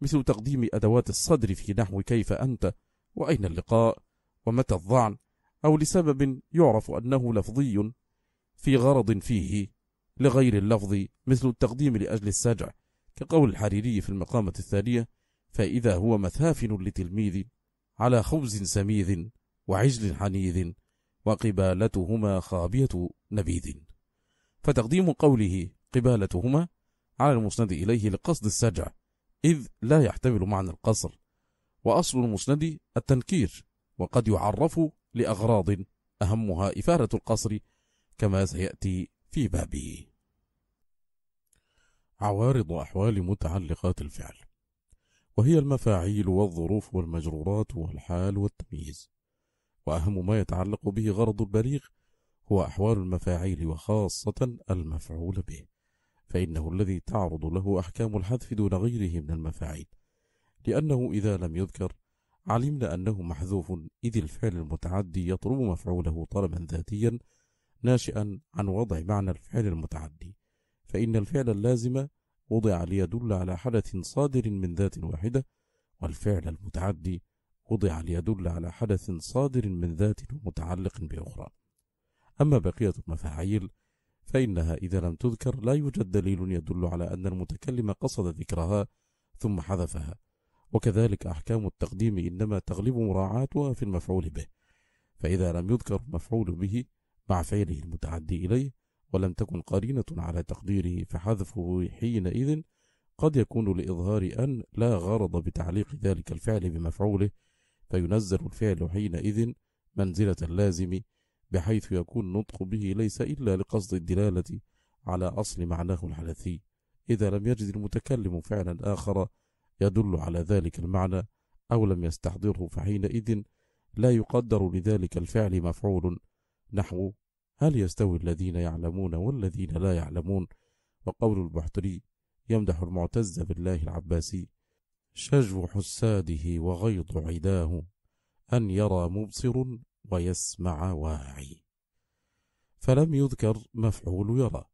مثل تقديم أدوات الصدر في نحو كيف أنت وأين اللقاء ومتى الظعن أو لسبب يعرف أنه لفظي في غرض فيه لغير اللفظ مثل التقديم لأجل السجع كقول الحريري في المقامة الثانية فإذا هو مثافن لتلميذ على خبز سميذ وعجل حنيذ وقبالتهما خابية نبيذ. فتقديم قوله قبالتهما على المسند إليه لقصد السجع إذ لا يحتمل معنى القصر. وأصل المسند التنكير وقد يعرف لأغراض أهمها إفادة القصر كما سيأتي في بابه. عوارض أحوال متعلقات الفعل وهي المفاعيل والظروف والمجرورات والحال والتمييز. وأهم ما يتعلق به غرض البليغ هو أحوال المفاعيل وخاصة المفعول به فإنه الذي تعرض له أحكام الحذف دون غيره من المفاعيل لأنه إذا لم يذكر علمنا أنه محذوف إذ الفعل المتعدي يطلب مفعوله طلبا ذاتيا ناشئا عن وضع معنى الفعل المتعدي فإن الفعل اللازم وضع ليدل على حدث صادر من ذات واحدة والفعل المتعدي وضع ليدل على حدث صادر من ذات متعلق بأخرى. أما بقية المفاعيل فإنها إذا لم تذكر لا يوجد دليل يدل على أن المتكلم قصد ذكرها ثم حذفها. وكذلك أحكام التقديم إنما تغلب مراعاتها في المفعول به. فإذا لم يذكر مفعول به مع فعله المتعدي إليه ولم تكن قرينة على تقديره فحذفه حينئذ قد يكون لإظهار أن لا غرض بتعليق ذلك الفعل بمفعوله فينزل الفعل حينئذ منزلة اللازم بحيث يكون النطق به ليس إلا لقصد الدلالة على أصل معناه الحدثي. إذا لم يجد المتكلم فعلا آخر يدل على ذلك المعنى أو لم يستحضره فحينئذ لا يقدر لذلك الفعل مفعول. نحو هل يستوي الذين يعلمون والذين لا يعلمون؟ وقول البحتري يمدح المعتز بالله العباسي. شجو حساده وغيض عداه أن يرى مبصر ويسمع واعي. فلم يذكر مفعول يرى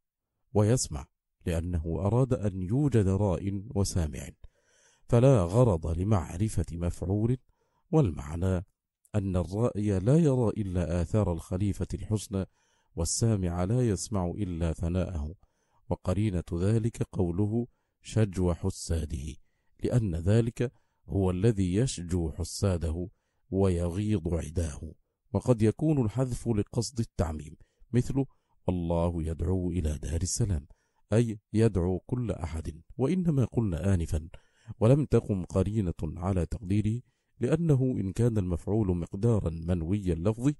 ويسمع لأنه أراد أن يوجد راء وسامع فلا غرض لمعرفة مفعول والمعنى أن الرائي لا يرى إلا آثار الخليفة الحسنى والسامع لا يسمع إلا ثناءه وقرينة ذلك قوله شجو حساده. لأن ذلك هو الذي يشجو حساده ويغيض عداه. وقد يكون الحذف لقصد التعميم مثل الله يدعو إلى دار السلام أي يدعو كل أحد وإنما قلنا آنفا. ولم تقم قرينة على تقديره لأنه إن كان المفعول مقدارا منوي اللفظ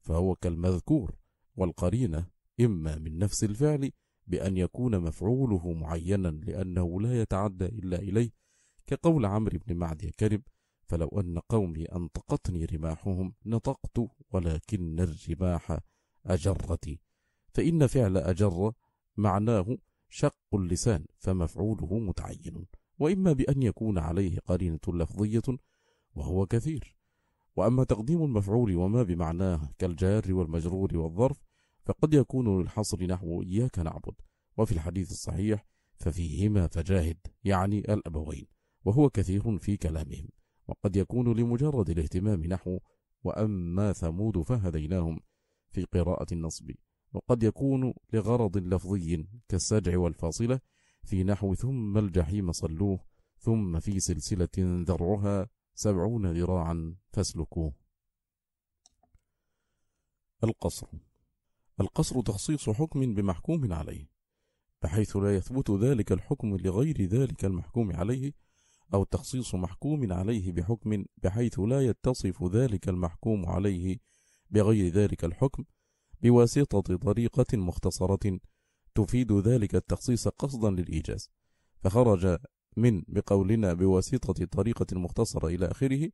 فهو كالمذكور والقرينة إما من نفس الفعل بأن يكون مفعوله معينا لأنه لا يتعدى إلا إليه كقول عمرو بن معدي كرب فلو أن قومي أنطقتني رماحهم نطقت ولكن الرماح أجرتي فإن فعل أجر معناه شق اللسان فمفعوله متعين. وإما بأن يكون عليه قرينة لفظية وهو كثير. وأما تقديم المفعول وما بمعناه كالجار والمجرور والظرف فقد يكون للحصر نحو إياك نعبد وفي الحديث الصحيح ففيهما فجاهد يعني الأبوين. وهو كثير في كلامهم وقد يكون لمجرد الاهتمام نحو وأما ثمود فهديناهم في قراءة النصب وقد يكون لغرض لفظي كالسجع والفاصلة في نحو ثم الجحيم صلوه ثم في سلسلة ذرعها سبعون ذراعا فاسلكوه القصر. القصر تخصيص حكم بمحكوم عليه بحيث لا يثبت ذلك الحكم لغير ذلك المحكوم عليه أو تخصيص محكوم عليه بحكم بحيث لا يتصف ذلك المحكوم عليه بغير ذلك الحكم بواسطة طريقة مختصرة تفيد ذلك التخصيص قصدا للإيجاز. فخرج من بقولنا بواسطة طريقة مختصرة إلى آخره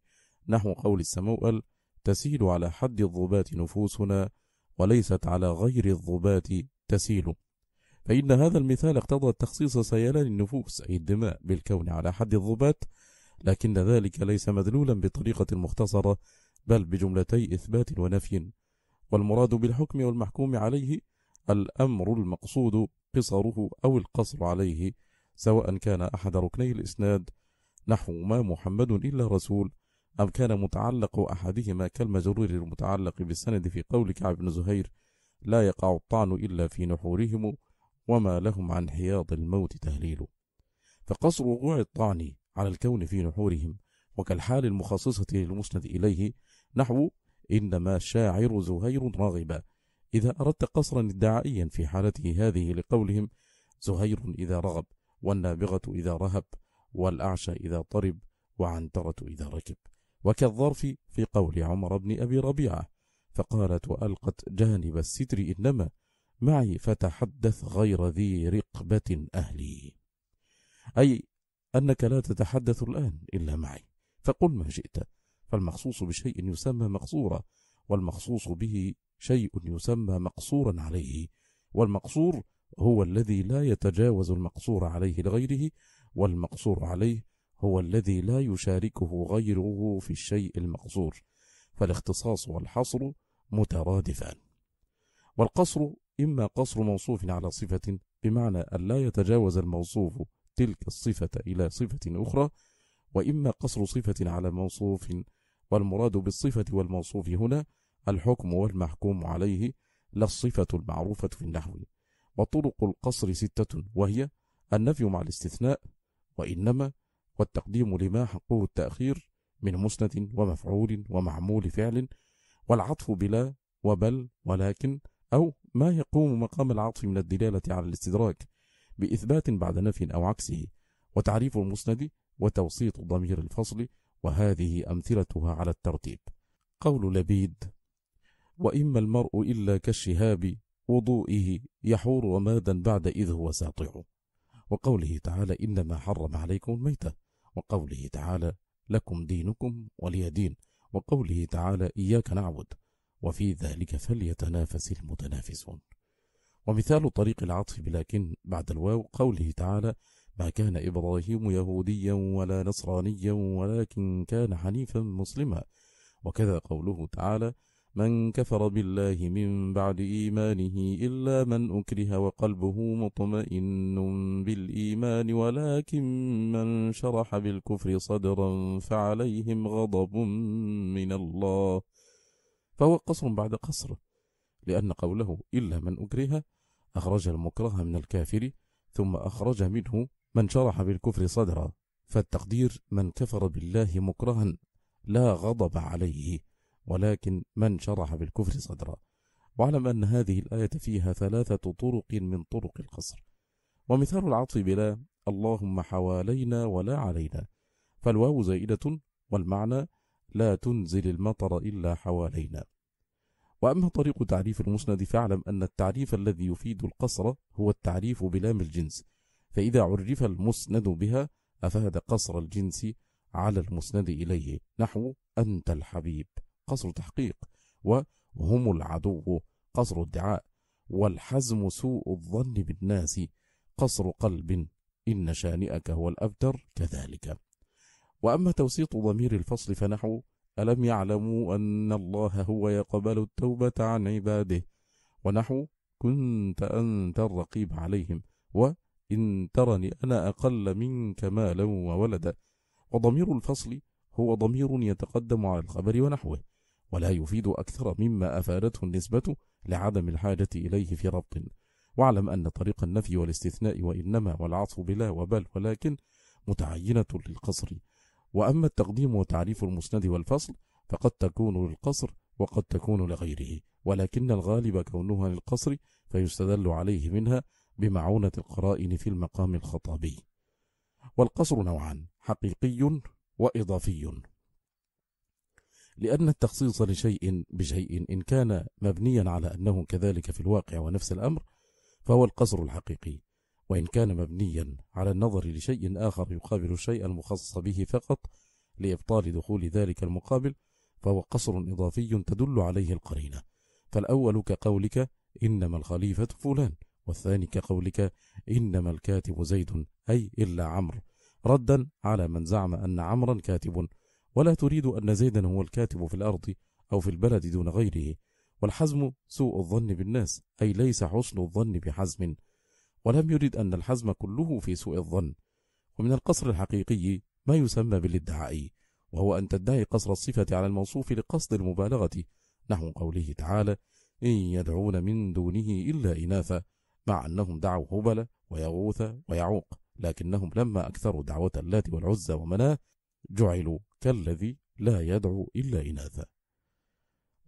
نحو قول السموأل تسيل على حد الضبات نفوسنا وليست على غير الضبات تسيل. فإن هذا المثال اقتضى تخصيص سيلان النفوس أي الدماء بالكون على حد الضبات لكن ذلك ليس مدلولا بطريقة مختصرة بل بجملتي إثبات ونفي. والمراد بالحكم والمحكوم عليه الأمر المقصود قصره أو القصر عليه سواء كان أحد ركني الإسناد نحو ما محمد إلا رسول أم كان متعلق أحدهما كالمجرور المتعلق بالسند في قول كعب بن زهير لا يقع الطعن إلا في نحورهم. وما لهم عن حياض الموت تهليل. فقصر وقوع الطعن على الكون في نحورهم وكالحال المخصصة للمسند إليه نحو إنما شاعر زهير راغبا. إذا أردت قصرا ادعائيا في حالته هذه لقولهم زهير إذا رغب والنابغة إذا رهب والأعشى إذا طرب وعنترة إذا ركب. وكالظرف في قول عمر بن أبي ربيعة فقالت وألقت جانب الستر إنما معي فتحدث غير ذي رقبة أهلي. أي أنك لا تتحدث الآن إلا معي فقل ما شئت. فالمخصوص بشيء يسمى مقصورا والمخصوص به شيء يسمى مقصورا عليه. والمقصور هو الذي لا يتجاوز المقصور عليه لغيره والمقصور عليه هو الذي لا يشاركه غيره في الشيء المقصور. فالاختصاص والحصر مترادفان. والقصر إما قصر موصوف على صفة بمعنى أن لا يتجاوز الموصوف تلك الصفة إلى صفة أخرى وإما قصر صفة على موصوف والمراد بالصفة والموصوف هنا الحكم والمحكوم عليه لا الصفة المعروفة في النحو. وطرق القصر ستة وهي النفي مع الاستثناء وإنما والتقديم لما حقه التأخير من مسند ومفعول ومعمول فعل والعطف بلا وبل ولكن أو ما يقوم مقام العطف من الدلالة على الاستدراك بإثبات بعد نفي أو عكسه وتعريف المسند وتوسيط ضمير الفصل وهذه أمثلتها على الترتيب. قول لبيد وإما المرء إلا كالشهاب وضوئه يحور رمادا بعد إذ هو ساطع. وقوله تعالى إنما حرم عليكم الميتة وقوله تعالى لكم دينكم ولي دين. وقوله تعالى إياك نعبد. وفي ذلك فليتنافس المتنافسون. ومثال طريق العطف بلكن بعد الواو قوله تعالى ما كان إبراهيم يهوديا ولا نصرانيا ولكن كان حنيفا مسلما وكذا قوله تعالى من كفر بالله من بعد إيمانه إلا من أكره وقلبه مطمئن بالإيمان ولكن من شرح بالكفر صدرا فعليهم غضب من الله فهو قصر بعد قصر لأن قوله إلا من أكره أخرج المكره من الكافر ثم أخرج منه من شرح بالكفر صدرا. فالتقدير من كفر بالله مكرها لا غضب عليه ولكن من شرح بالكفر صدرا. واعلم أن هذه الآية فيها ثلاثة طرق من طرق القصر. ومثال العطف بلا اللهم حوالينا ولا علينا. فالواو زائدة والمعنى لا تنزل المطر إلا حوالينا. وأما طريق تعريف المسند فاعلم أن التعريف الذي يفيد القصر هو التعريف بلام الجنس. فإذا عرف المسند بها أفاد قصر الجنس على المسند إليه. نحو أنت الحبيب. قصر تحقيق. وهم العدو. قصر ادعاء والحزم سوء الظن بالناس. قصر قلب. إن شانئك هو الأبتر كذلك. وأما توسيط ضمير الفصل فنحو ألم يعلموا أن الله هو يقبل التوبة عن عباده؟ ونحو كنت أنت الرقيب عليهم وإن ترني أنا أقل منك مالا وولدا. وضمير الفصل هو ضمير يتقدم على الخبر ونحوه ولا يفيد أكثر مما أفادته النسبة لعدم الحاجة إليه في ربط. واعلم أن طريق النفي والاستثناء وإنما والعطف بلا وبل ولكن متعينة للقصر. وأما التقديم وتعريف المسند والفصل فقد تكون للقصر وقد تكون لغيره ولكن الغالب كونها للقصر فيستدل عليه منها بمعونة القرائن في المقام الخطابي. والقصر نوعان حقيقي وإضافي. لأن التخصيص لشيء بشيء إن كان مبنيا على أنه كذلك في الواقع ونفس الأمر فهو القصر الحقيقي. وإن كان مبنيا على النظر لشيء آخر يقابل الشيء المخصص به فقط لإبطال دخول ذلك المقابل فهو قصر إضافي تدل عليه القرينة. فالأول كقولك إنما الخليفة فلان والثاني كقولك إنما الكاتب زيد أي إلا عمرو. ردا على من زعم أن عمرا كاتب ولا تريد أن زيدا هو الكاتب في الأرض أو في البلد دون غيره. والحزم سوء الظن بالناس أي ليس حسن الظن بحزم. ولم يرد أن الحزم كله في سوء الظن. ومن القصر الحقيقي ما يسمى بالادعاء وهو أن تدعي قصر الصفة على الموصوف لقصد المبالغة. نحو قوله تعالى إن يدعون من دونه إلا إناثا مع أنهم دعوا هبل ويغوث ويعوق لكنهم لما أكثروا دعوة اللات والعزى ومناة جعلوا كالذي لا يدعو إلا إناثا.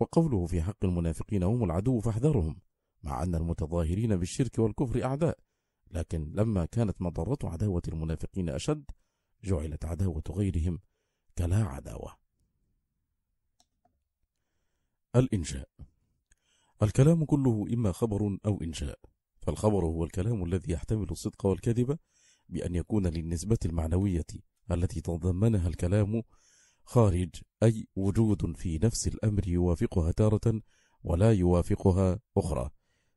وقوله في حق المنافقين هم العدو فاحذرهم مع أن المتظاهرين بالشرك والكفر أعداء. لكن لما كانت مضرة عداوة المنافقين أشد جعلت عداوة غيرهم كلا عداوة. الإنشاء. الكلام كله إما خبر أو إنشاء فالخبر هو الكلام الذي يحتمل الصدق والكذب بأن يكون للنسبة المعنوية التي تضمنها الكلام خارج أي وجود في نفس الأمر يوافقها تارة ولا يوافقها أخرى.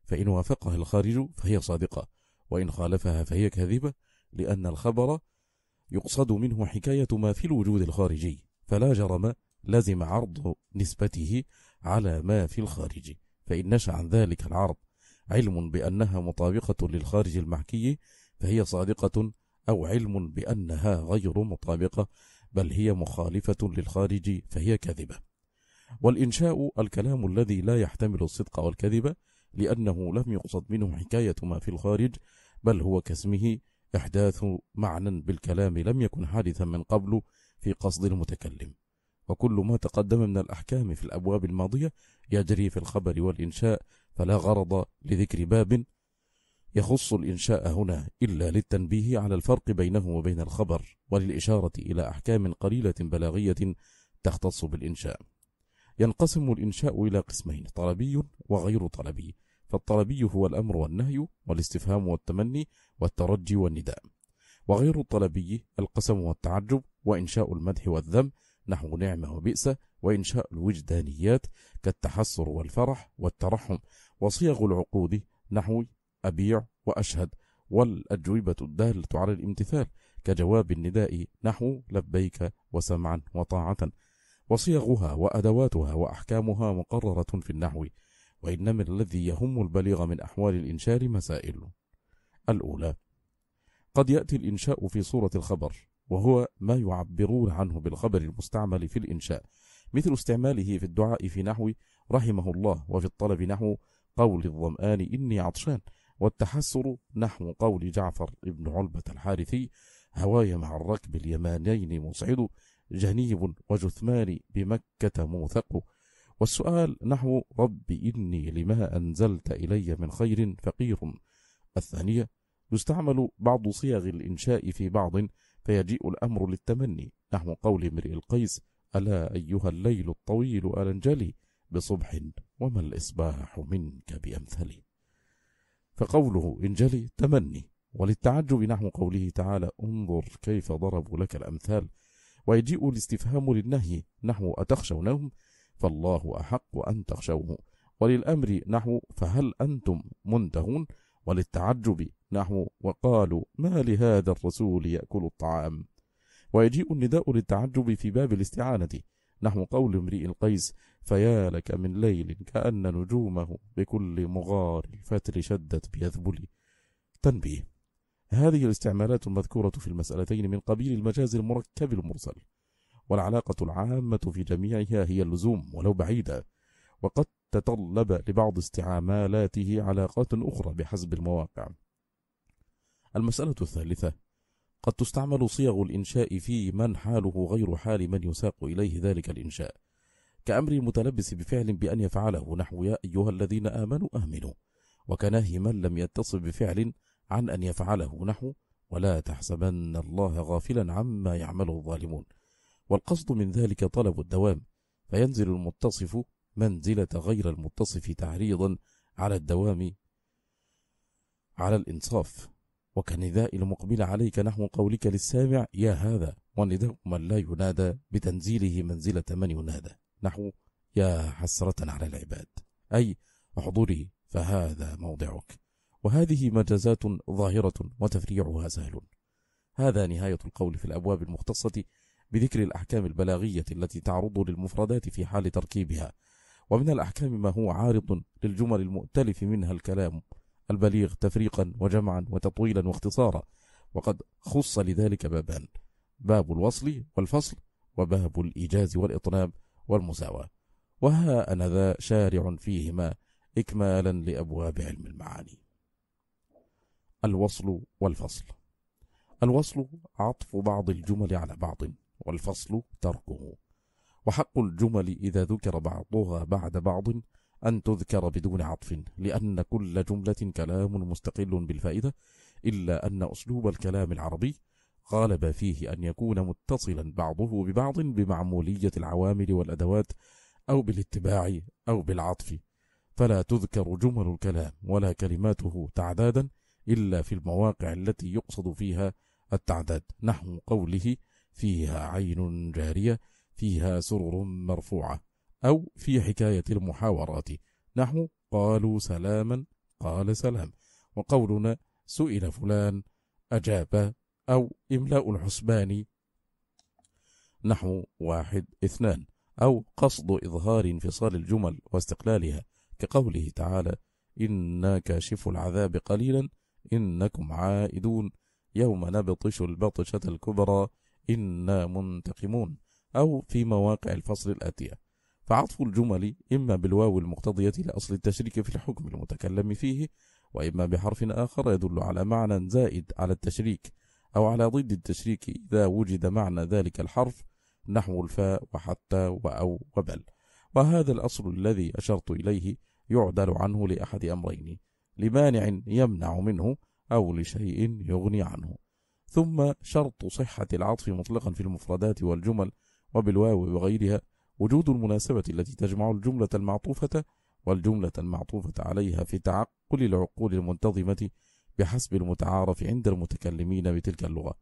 فإن وافقها الخارج فهي صادقة. وإن خالفها فهي كاذبة لأن الخبر يقصد منه حكاية ما في الوجود الخارجي فلا جرم لازم عرض نسبته على ما في الخارج فإن نشأ عن ذلك العرض. علم بأنها مطابقة للخارج المحكي فهي صادقة أو علم بأنها غير مطابقة بل هي مخالفة للخارج فهي كذبة والإنشاء الكلام الذي لا يحتمل الصدق والكذب لأنه لم يقصد منه حكاية ما في الخارج بل هو كاسمه إحداث معنى بالكلام لم يكن حادثا من قبل في قصد المتكلم. وكل ما تقدم من الأحكام في الأبواب الماضية يجري في الخبر والإنشاء فلا غرض لذكر باب يخص الإنشاء هنا إلا للتنبيه على الفرق بينه وبين الخبر وللإشارة إلى أحكام قليلة بلاغية تختص بالإنشاء. ينقسم الإنشاء إلى قسمين طلبي وغير طلبي. فالطلبي هو الأمر والنهي والاستفهام والتمني والترجي والنداء. وغير الطلبي القسم والتعجب وإنشاء المدح والذم نحو نعمة وبئس وإنشاء الوجدانيات كالتحسر والفرح والترحم وصيغ العقود نحو أبيع وأشهد والأجوبة الدالة على الامتثال كجواب النداء نحو لبيك وسمعا وطاعة. وصيغها وأدواتها وأحكامها مقررة في النحو وإنما الذي يهم البليغ من أحوال الإنشاء مسائل. الأولى قد يأتي الإنشاء في صورة الخبر وهو ما يعبرون عنه بالخبر المستعمل في الإنشاء مثل استعماله في الدعاء في نحو رحمه الله وفي الطلب نحو قول الظمآن إني عطشان والتحسر نحو قول جعفر ابن علبة الحارثي هواي مع الركب اليمانين مصعد جنيب وجثمان بمكة موثق. والسؤال نحو رب إني لما أنزلت إلي من خير فقير. الثانية يستعمل بعض صيغ الإنشاء في بعض فيجيء الأمر للتمني. نحو قول امرئ القيس ألا أيها الليل الطويل ألنجلي؟ بصبح وما الإصباح منك بأمثلي. فقوله إنجلي تمني. وللتعجب نحو قوله تعالى انظر كيف ضربوا لك الأمثال. ويجيء الاستفهام للنهي. نحو أتخشونهم؟ فالله أحق أن تخشوه. وللأمر نحو فهل أنتم منتهون؟ وللتعجب نحو وقالوا ما لهذا الرسول يأكل الطعام؟ ويجيء النداء للتعجب في باب الاستعانة. نحو قول امرئ القيس فيا لك من ليل كأن نجومه بكل مغار الفتر شدت بيذبل. تنبيه. هذه الاستعمالات المذكورة في المسألتين من قبيل المجاز المركب المرسل. والعلاقة العامة في جميعها هي اللزوم ولو بعيدة وقد تطلب لبعض استعمالاته علاقات أخرى بحسب المواقع. المسألة الثالثة قد تستعمل صيغ الإنشاء في من حاله غير حال من يساق إليه ذلك الإنشاء كأمر المتلبس بفعل بأن يفعله نحو يا أيها الذين آمنوا آمنوا وكنهي من لم يتصف بفعل عن أن يفعله نحو ولا تحسبن الله غافلا عما يعمل الظالمون. والقصد من ذلك طلب الدوام فينزل المتصف منزلة غير المتصف تعريضا على الدوام على الإنصاف. وكنداء المقبل عليك نحو قولك للسامع يا هذا ونداء من لا ينادى بتنزيله منزلة من ينادى. نحو يا حسرة على العباد. أي احضري فهذا موضعك. وهذه مجازات ظاهرة وتفريعها سهل. هذا نهاية القول في الأبواب المختصة بذكر الأحكام البلاغية التي تعرض للمفردات في حال تركيبها. ومن الأحكام ما هو عارض للجمل المؤتلف منها الكلام البليغ تفريقا وجمعا وتطويلا واختصارا. وقد خص لذلك بابان باب الوصل والفصل وباب الإيجاز والإطناب والمساواة. وها أنا ذا شارع فيهما إكمالا لأبواب علم المعاني. الوصل والفصل الوصل عطف بعض الجمل على بعض. والفصل تركه. وحق الجمل إذا ذكر بعضها بعد بعض أن تذكر بدون عطف لأن كل جملة كلام مستقل بالفائدة إلا أن أسلوب الكلام العربي غالب فيه أن يكون متصلا بعضه ببعض بمعمولية العوامل والأدوات أو بالاتباع أو بالعطف. فلا تذكر جمل الكلام ولا كلماته تعدادا إلا في المواقع التي يقصد فيها التعداد. نحو قوله فيها عين جارية فيها سرر مرفوعة أو في حكاية المحاورات. نحو قالوا سلاما قال سلام. وقولنا سئل فلان أجاب أو إملاء الحسبان. نحو واحد اثنان. أو قصد إظهار انفصال الجمل واستقلالها. كقوله تعالى إنا كاشف العذاب قليلا إنكم عائدون. يوم نبطش البطشة الكبرى إنا منتقمون أو في مواقع الفصل الآتية فعطف الجمل إما بالواو المقتضية لأصل التشريك في الحكم المتكلم فيه وإما بحرف آخر يدل على معنى زائد على التشريك أو على ضد التشريك إذا وجد معنى ذلك الحرف نحو الفاء وحتى وأو وبل وهذا الأصل الذي أشرت إليه يعدل عنه لأحد أمرين لمانع يمنع منه أو لشيء يغني عنه ثم شرط صحة العطف مطلقا في المفردات والجمل وبالواو وغيرها وجود المناسبة التي تجمع الجملة المعطوفة والجملة المعطوفة عليها في تعقل العقول المنتظمة بحسب المتعارف عند المتكلمين بتلك اللغة.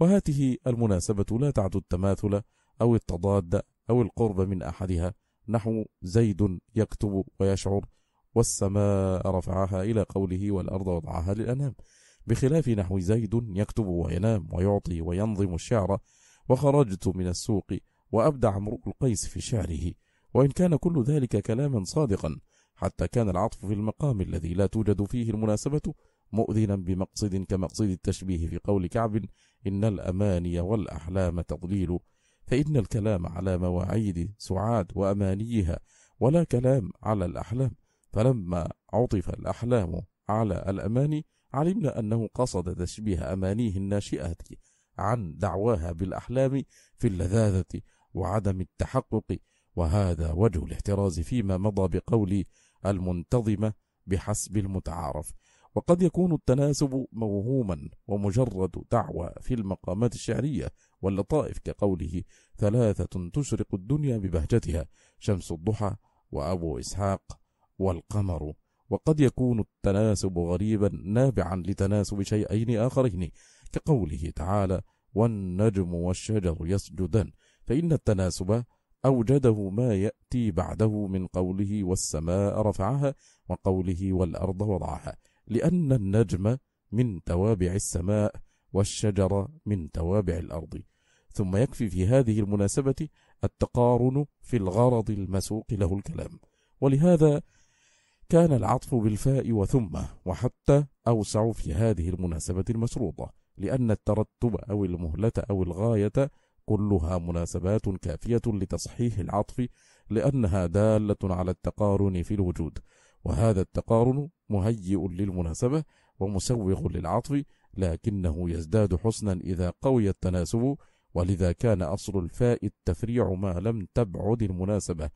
وهذه المناسبة لا تعد التماثل أو التضاد أو القرب من أحدها. نحو زيد يكتب ويشعر والسماء رفعها إلى قوله والأرض وضعها للأنام. بخلاف نحو زيد يكتب وينام ويعطي وينظم الشعر وخرجت من السوق وأبدع امرؤ القيس في شعره. وإن كان كل ذلك كلاما صادقا حتى كان العطف في المقام الذي لا توجد فيه المناسبة مؤذنا بمقصد كمقصد التشبيه في قول كعب إن الأماني والأحلام تضليل. فإن الكلام على مواعيد سعاد وأمانيها ولا كلام على الأحلام. فلما عطف الأحلام على الأماني علمنا أنه قصد تشبيه أمانيه الناشئة عن دعواها بالأحلام في اللذاذة وعدم التحقق وهذا وجه الاحتراز فيما مضى بقول المنتظمة بحسب المتعارف. وقد يكون التناسب موهوما ومجرد دعوة في المقامات الشعرية واللطائف كقوله ثلاثة تشرق الدنيا ببهجتها شمس الضحى وأبو إسحاق والقمر. وقد يكون التناسب غريبا نابعا لتناسب شيئين آخرين كقوله تعالى والنجم والشجر يسجدان فإن التناسب أوجده ما يأتي بعده من قوله والسماء رفعها وقوله والأرض وضعها لأن النجم من توابع السماء والشجر من توابع الأرض. ثم يكفي في هذه المناسبة التقارن في الغرض المسوق له الكلام. ولهذا كان العطف بالفاء وثم وحتى أوسع في هذه المناسبة المشروطة لأن الترتب أو المهلة أو الغاية كلها مناسبات كافية لتصحيح العطف لأنها دالة على التقارن في الوجود. وهذا التقارن مهيئ للمناسبة ومسوغ للعطف لكنه يزداد حسنا إذا قوي التناسب ولذا كان أصل الفاء التفريع ما لم تبعد المناسبة.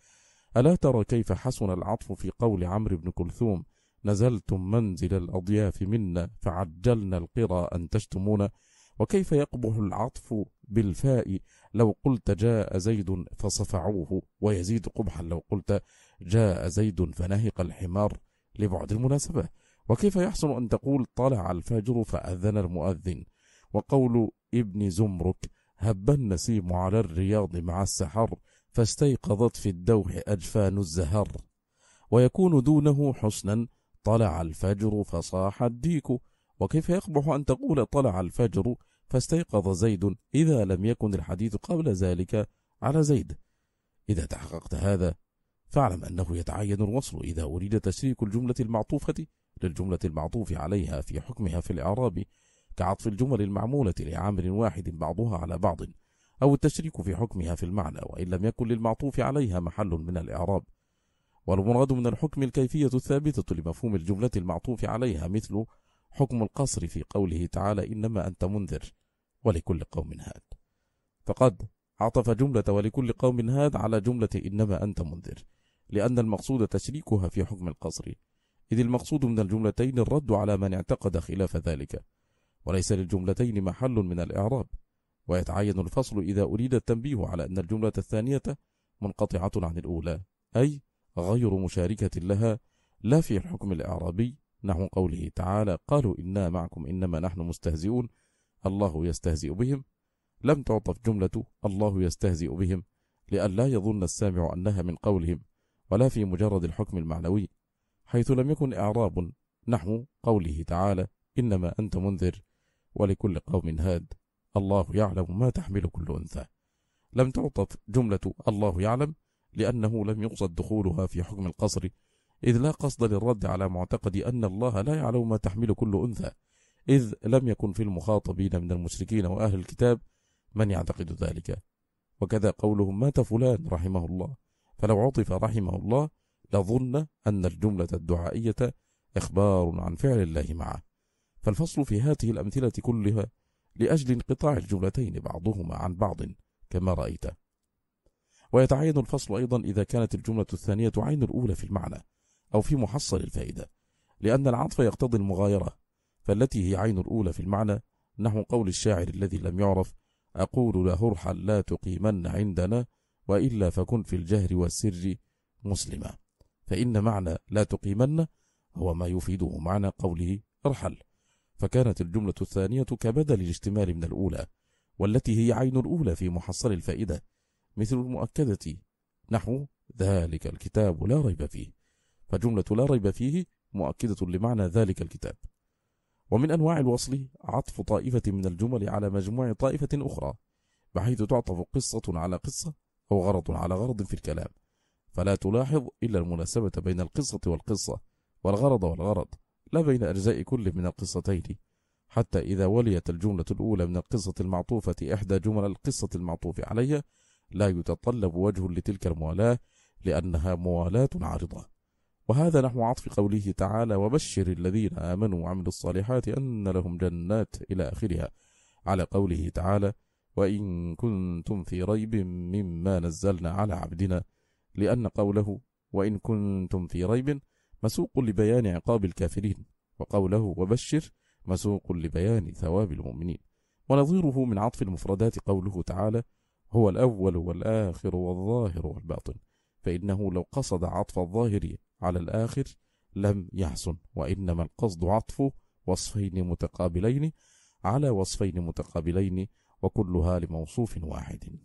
ألا ترى كيف حسن العطف في قول عمرو بن كلثوم؟ نزلتم منزل الأضياف منا فعجلنا القرى أن تشتمون وكيف يقبح العطف بالفاء؟ لو قلت جاء زيد فصفعوه ويزيد قبحا لو قلت جاء زيد فنهق الحمار لبعد المناسبة. وكيف يحسن أن تقول طلع الفجر فأذن المؤذن؟ وقول ابن زمرك هب النسيم على الرياض مع السحر. فاستيقظت في الدوح أجفان الزهر ويكون دونه حسنا طلع الفجر فصاح الديك. وكيف يقبح أن تقول طلع الفجر؟ فاستيقظ زيد إذا لم يكن الحديث قبل ذلك على زيد. إذا تحققت هذا فاعلم أنه يتعين الوصل إذا أريد تشريك الجملة المعطوفة للجملة المعطوف عليها في حكمها في الإعراب كعطف الجمل المعمولة لعامل واحد بعضها على بعض. أو التشريك في حكمها في المعنى وإن لم يكن للمعطوف عليها محل من الإعراب. والمراد من الحكم الكيفية الثابتة لمفهوم الجملة المعطوف عليها مثل حكم القصر في قوله تعالى إنما أنت منذر ولكل قوم هاد. فقد عطف جملة ولكل قوم هاد على جملة إنما أنت منذر لأن المقصود تشريكها في حكم القصر. إذ المقصود من الجملتين الرد على من اعتقد خلاف ذلك وليس للجملتين محل من الإعراب. ويتعين الفصل إذا أريد التنبيه على أن الجملة الثانية منقطعة عن الأولى أي غير مشاركة لها لا في الحكم الإعرابي. نحو قوله تعالى قالوا إنا معكم إنما نحن مستهزئون. الله يستهزئ بهم. لم تعطف جملة الله يستهزئ بهم لأن لا يظن السامع أنها من قولهم ولا في مجرد الحكم المعنوي حيث لم يكن إعراب. نحو قوله تعالى إنما أنت منذر ولكل قوم هاد. الله يعلم ما تحمل كل أنثى. لم تعطف جملة الله يعلم لأنه لم يقصد دخولها في حكم القصر إذ لا قصد للرد على معتقد أن الله لا يعلم ما تحمل كل أنثى إذ لم يكن في المخاطبين من المشركين وأهل الكتاب من يعتقد ذلك. وكذا قولهم مات فلان رحمه الله فلو عطف رحمه الله لظن أن الجملة الدعائية إخبار عن فعل الله معه. فالفصل في هذه الأمثلة كلها لأجل انقطاع الجملتين بعضهما عن بعض كما رأيت. ويتعين الفصل أيضا إذا كانت الجملة الثانية عين الأولى في المعنى أو في محصل الفائدة لأن العطف يقتضي المغايرة فالتي هي عين الأولى في المعنى نحو قول الشاعر الذي لم يعرف أقول له ارحل لا تقيمن عندنا وإلا فكن في الجهر والسر مسلما فإن معنى لا تقيمن هو ما يفيده معنى قوله ارحل فكانت الجملة الثانية كبدل الاشتمال من الأولى والتي هي عين الأولى في محصل الفائدة مثل المؤكدة نحو ذلك الكتاب لا ريب فيه. فجملة لا ريب فيه مؤكدة لمعنى ذلك الكتاب. ومن أنواع الوصل عطف طائفة من الجمل على مجموع طائفة أخرى بحيث تعطف قصة على قصة أو غرض على غرض في الكلام. فلا تلاحظ إلا المناسبة بين القصة والقصة والغرض والغرض. لا بين أجزاء كل من القصتين حتى إذا وليت الجملة الأولى من القصة المعطوفة إحدى جمل القصة المعطوف عليها لا يتطلب وجه لتلك الموالاة لأنها موالاة عارضة. وهذا نحو عطف قوله تعالى وبشر الذين آمنوا وعملوا الصالحات أن لهم جنات إلى آخرها على قوله تعالى وإن كنتم في ريب مما نزلنا على عبدنا لأن قوله وإن كنتم في ريب مسوق لبيان عقاب الكافرين وقوله وبشر مسوق لبيان ثواب المؤمنين. ونظيره من عطف المفردات قوله تعالى هو الأول والآخر والظاهر والباطن. فإنه لو قصد عطف الظاهر على الآخر لم يحسن وإنما القصد عطف وصفين متقابلين على وصفين متقابلين وكلها لموصوف واحد.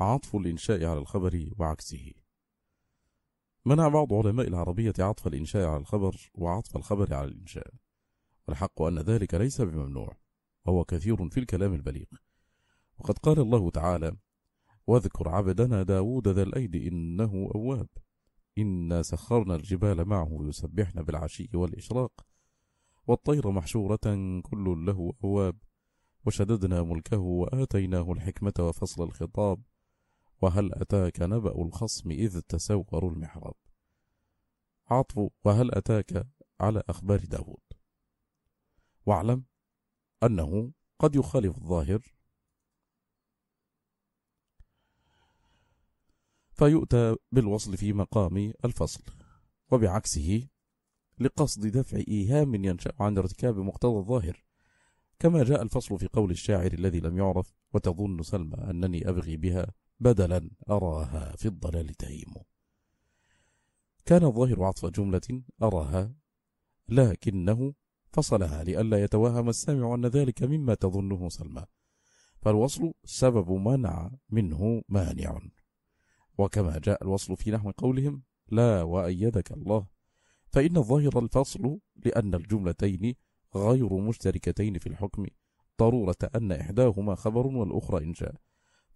عطف الإنشاء على الخبر وعكسه. منع بعض علماء العربية عطف الإنشاء على الخبر وعطف الخبر على الإنشاء. والحق أن ذلك ليس بممنوع وهو كثير في الكلام البليغ. وقد قال الله تعالى واذكر عبدنا داود ذا الأيد إنه أواب. إنا سخرنا الجبال معه يسبحن بالعشي والإشراق. والطير محشورة كل له أواب. وشددنا ملكه وآتيناه الحكمة وفصل الخطاب. وهل أتاك نبأ الخصم إذ تسوروا المحراب؟ عطف وهل أتاك على أخبار داود؟ واعلم أنه قد يخالف الظاهر. فيؤتى بالوصل في مقام الفصل وبعكسه لقصد دفع إيهام ينشأ عن ارتكاب مقتضى الظاهر. كما جاء الفصل في قول الشاعر الذي لم يعرف وتظن سلمى أنني أبغي بها بدلا أراها في الضلال تهيم. كان الظاهر عطف جملة أراها لكنه فصلها لئلا يتوهم السامع أن ذلك مما تظنه سلمى. فالوصل سبب منع منه مانع. وكما جاء الوصل في نحو قولهم لا وأيدك الله. فإن الظاهر الفصل لأن الجملتين غير مشتركتين في الحكم ضرورة أن إحداهما خبر والأخرى إنشاء.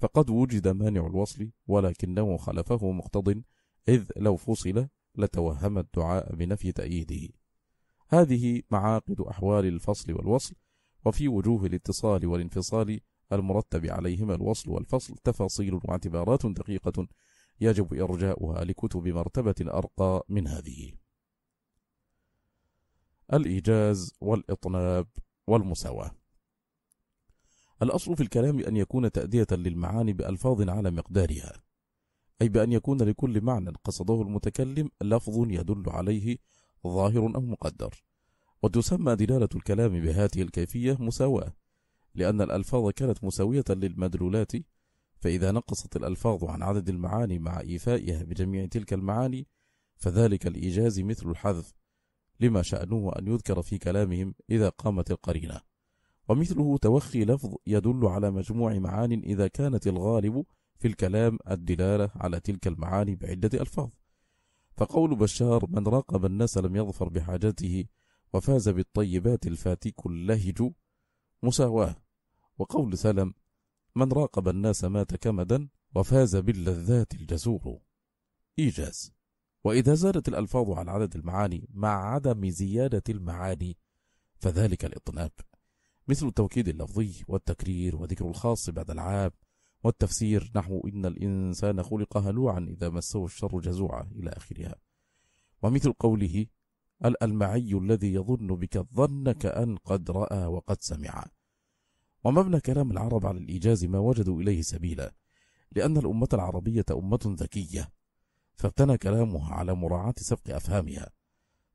فقد وجد مانع الوصل ولكنه خلفه مقتض إذ لو فصل لتوهم الدعاء بنفي تأييده. هذه معاقد أحوال الفصل والوصل وفي وجوه الاتصال والانفصال المرتب عليهما الوصل والفصل تفاصيل واعتبارات دقيقة يجب إرجاؤها لكتب مرتبة أرقى من هذه. الإيجاز والإطناب والمساواة. الأصل في الكلام أن يكون تأدية للمعاني بألفاظ على مقدارها أي بأن يكون لكل معنى قصده المتكلم لفظ يدل عليه ظاهر أو مقدر. وتسمى دلالة الكلام بهذه الكيفية مساواة لأن الألفاظ كانت مساوية للمدلولات فإذا نقصت الألفاظ عن عدد المعاني مع إيفائها بجميع تلك المعاني فذلك الإيجاز مثل الحذف لما شأنه أن يذكر في كلامهم إذا قامت القرينة. ومثله توخي لفظ يدل على مجموع معان إذا كانت الغالب في الكلام الدلالة على تلك المعاني بعدة ألفاظ. فقول بشار من راقب الناس لم يظفر بحاجته وفاز بالطيبات الفاتك اللهج مساواة. وقول سلم من راقب الناس مات كمدا وفاز باللذات الجزور إيجاز. وإذا زادت الألفاظ على عدد المعاني مع عدم زيادة المعاني فذلك الإطناب. مثل التوكيد اللفظي والتكرير وذكر الخاص بعد العام والتفسير نحو إن الإنسان خلق هلوعا إذا مسه الشر جزوعا إلى آخرها. ومثل قوله الألمعي الذي يظن بك الظن كأن قد رأى وقد سمع. ومبنى كلام العرب على الإيجاز ما وجدوا إليه سبيلا لأن الأمة العربية أمة ذكية فابتنى كلامها على مراعاة سبق أفهامها.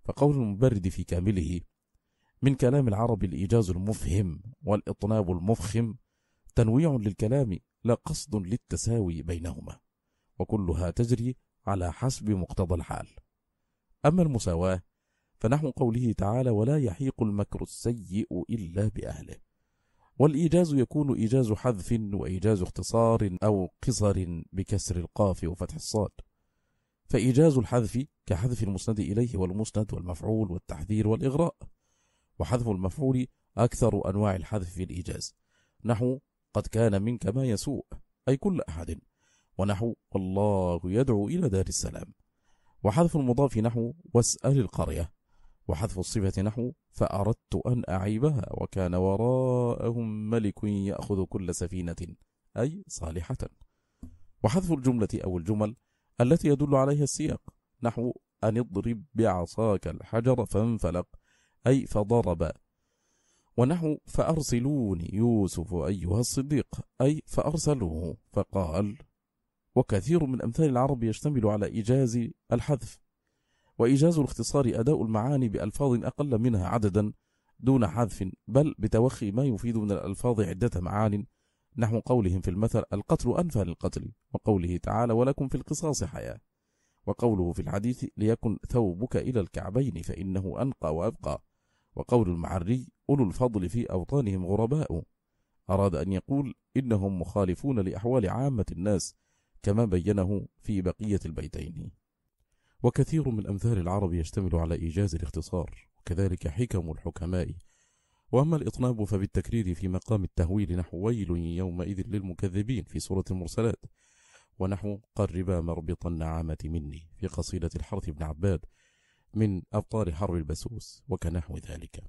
فقول المبرد في كامله من كلام العرب الإيجاز المفهم والإطناب المفخم تنويع للكلام لا قصد للتساوي بينهما وكلها تجري على حسب مقتضى الحال. أما المساواة فنحو قوله تعالى ولا يحيق المكر السيء إلا بأهله والإيجاز يكون إيجاز حذف وإيجاز اختصار أو قصر بكسر القاف وفتح الصاد. فإيجاز الحذف كحذف المسند إليه والمسند والمفعول والتحذير والإغراء. وحذف المفعول أكثر أنواع الحذف في الإيجاز. نحو قد كان منك ما يسوء أي كل أحد. ونحو والله يدعو إلى دار السلام. وحذف المضاف نحو واسأل القرية. وحذف الصفة نحو فأردت أن أعيبها وكان وراءهم ملك يأخذ كل سفينة أي صالحة. وحذف الجملة أو الجمل التي يدل عليها السياق. نحو أن اضرب بعصاك الحجر فانفلق. أي فضرب ونحو فأرسلوني يوسف أيها الصديق. أي فأرسلوه. فقال وكثير من أمثال العرب يشتمل على إيجاز الحذف وإيجاز الاختصار أداء المعاني بألفاظ أقل منها عددا دون حذف بل بتوخي ما يفيد من الألفاظ عدة معان. نحو قولهم في المثل القتل أنفى للقتل وقوله تعالى ولكم في القصاص حياة. وقوله في الحديث ليكن ثوبك إلى الكعبين فإنه أنقى وأبقى. وقول المعري أولو الفضل في أوطانهم غرباء. أراد أن يقول إنهم مخالفون لأحوال عامة الناس كما بينه في بقية البيتين. وكثير من أمثال العرب يشتمل على إيجاز الاختصار وكذلك حكم الحكماء. وأما الإطناب فبالتكرير في مقام التهويل نحو ويل يومئذ للمكذبين في سورة المرسلات. ونحو قربا مربط النعامة مني في قصيدة الحرث بن عباد. من أبطال حرب البسوس وكنحو ذلك.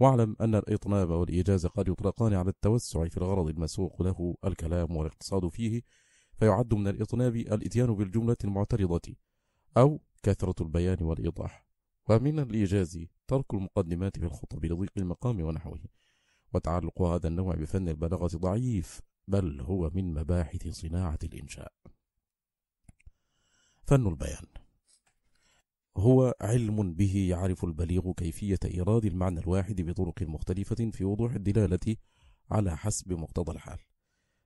واعلم أن الإطناب والإيجاز قد يطلقان على التوسع في الغرض المسوق له الكلام والاقتصاد فيه فيعد من الإطناب الإتيان بالجملة المعترضة أو كثرة البيان والإيضاح. ومن الإيجاز ترك المقدمات في الخطب لضيق المقام ونحوه. وتعلق هذا النوع بفن البلاغة ضعيف بل هو من مباحث صناعة الإنشاء. فن البيان. هو علم به يعرف البليغ كيفية إيراد المعنى الواحد بطرق مختلفة في وضوح الدلالة على حسب مقتضى الحال.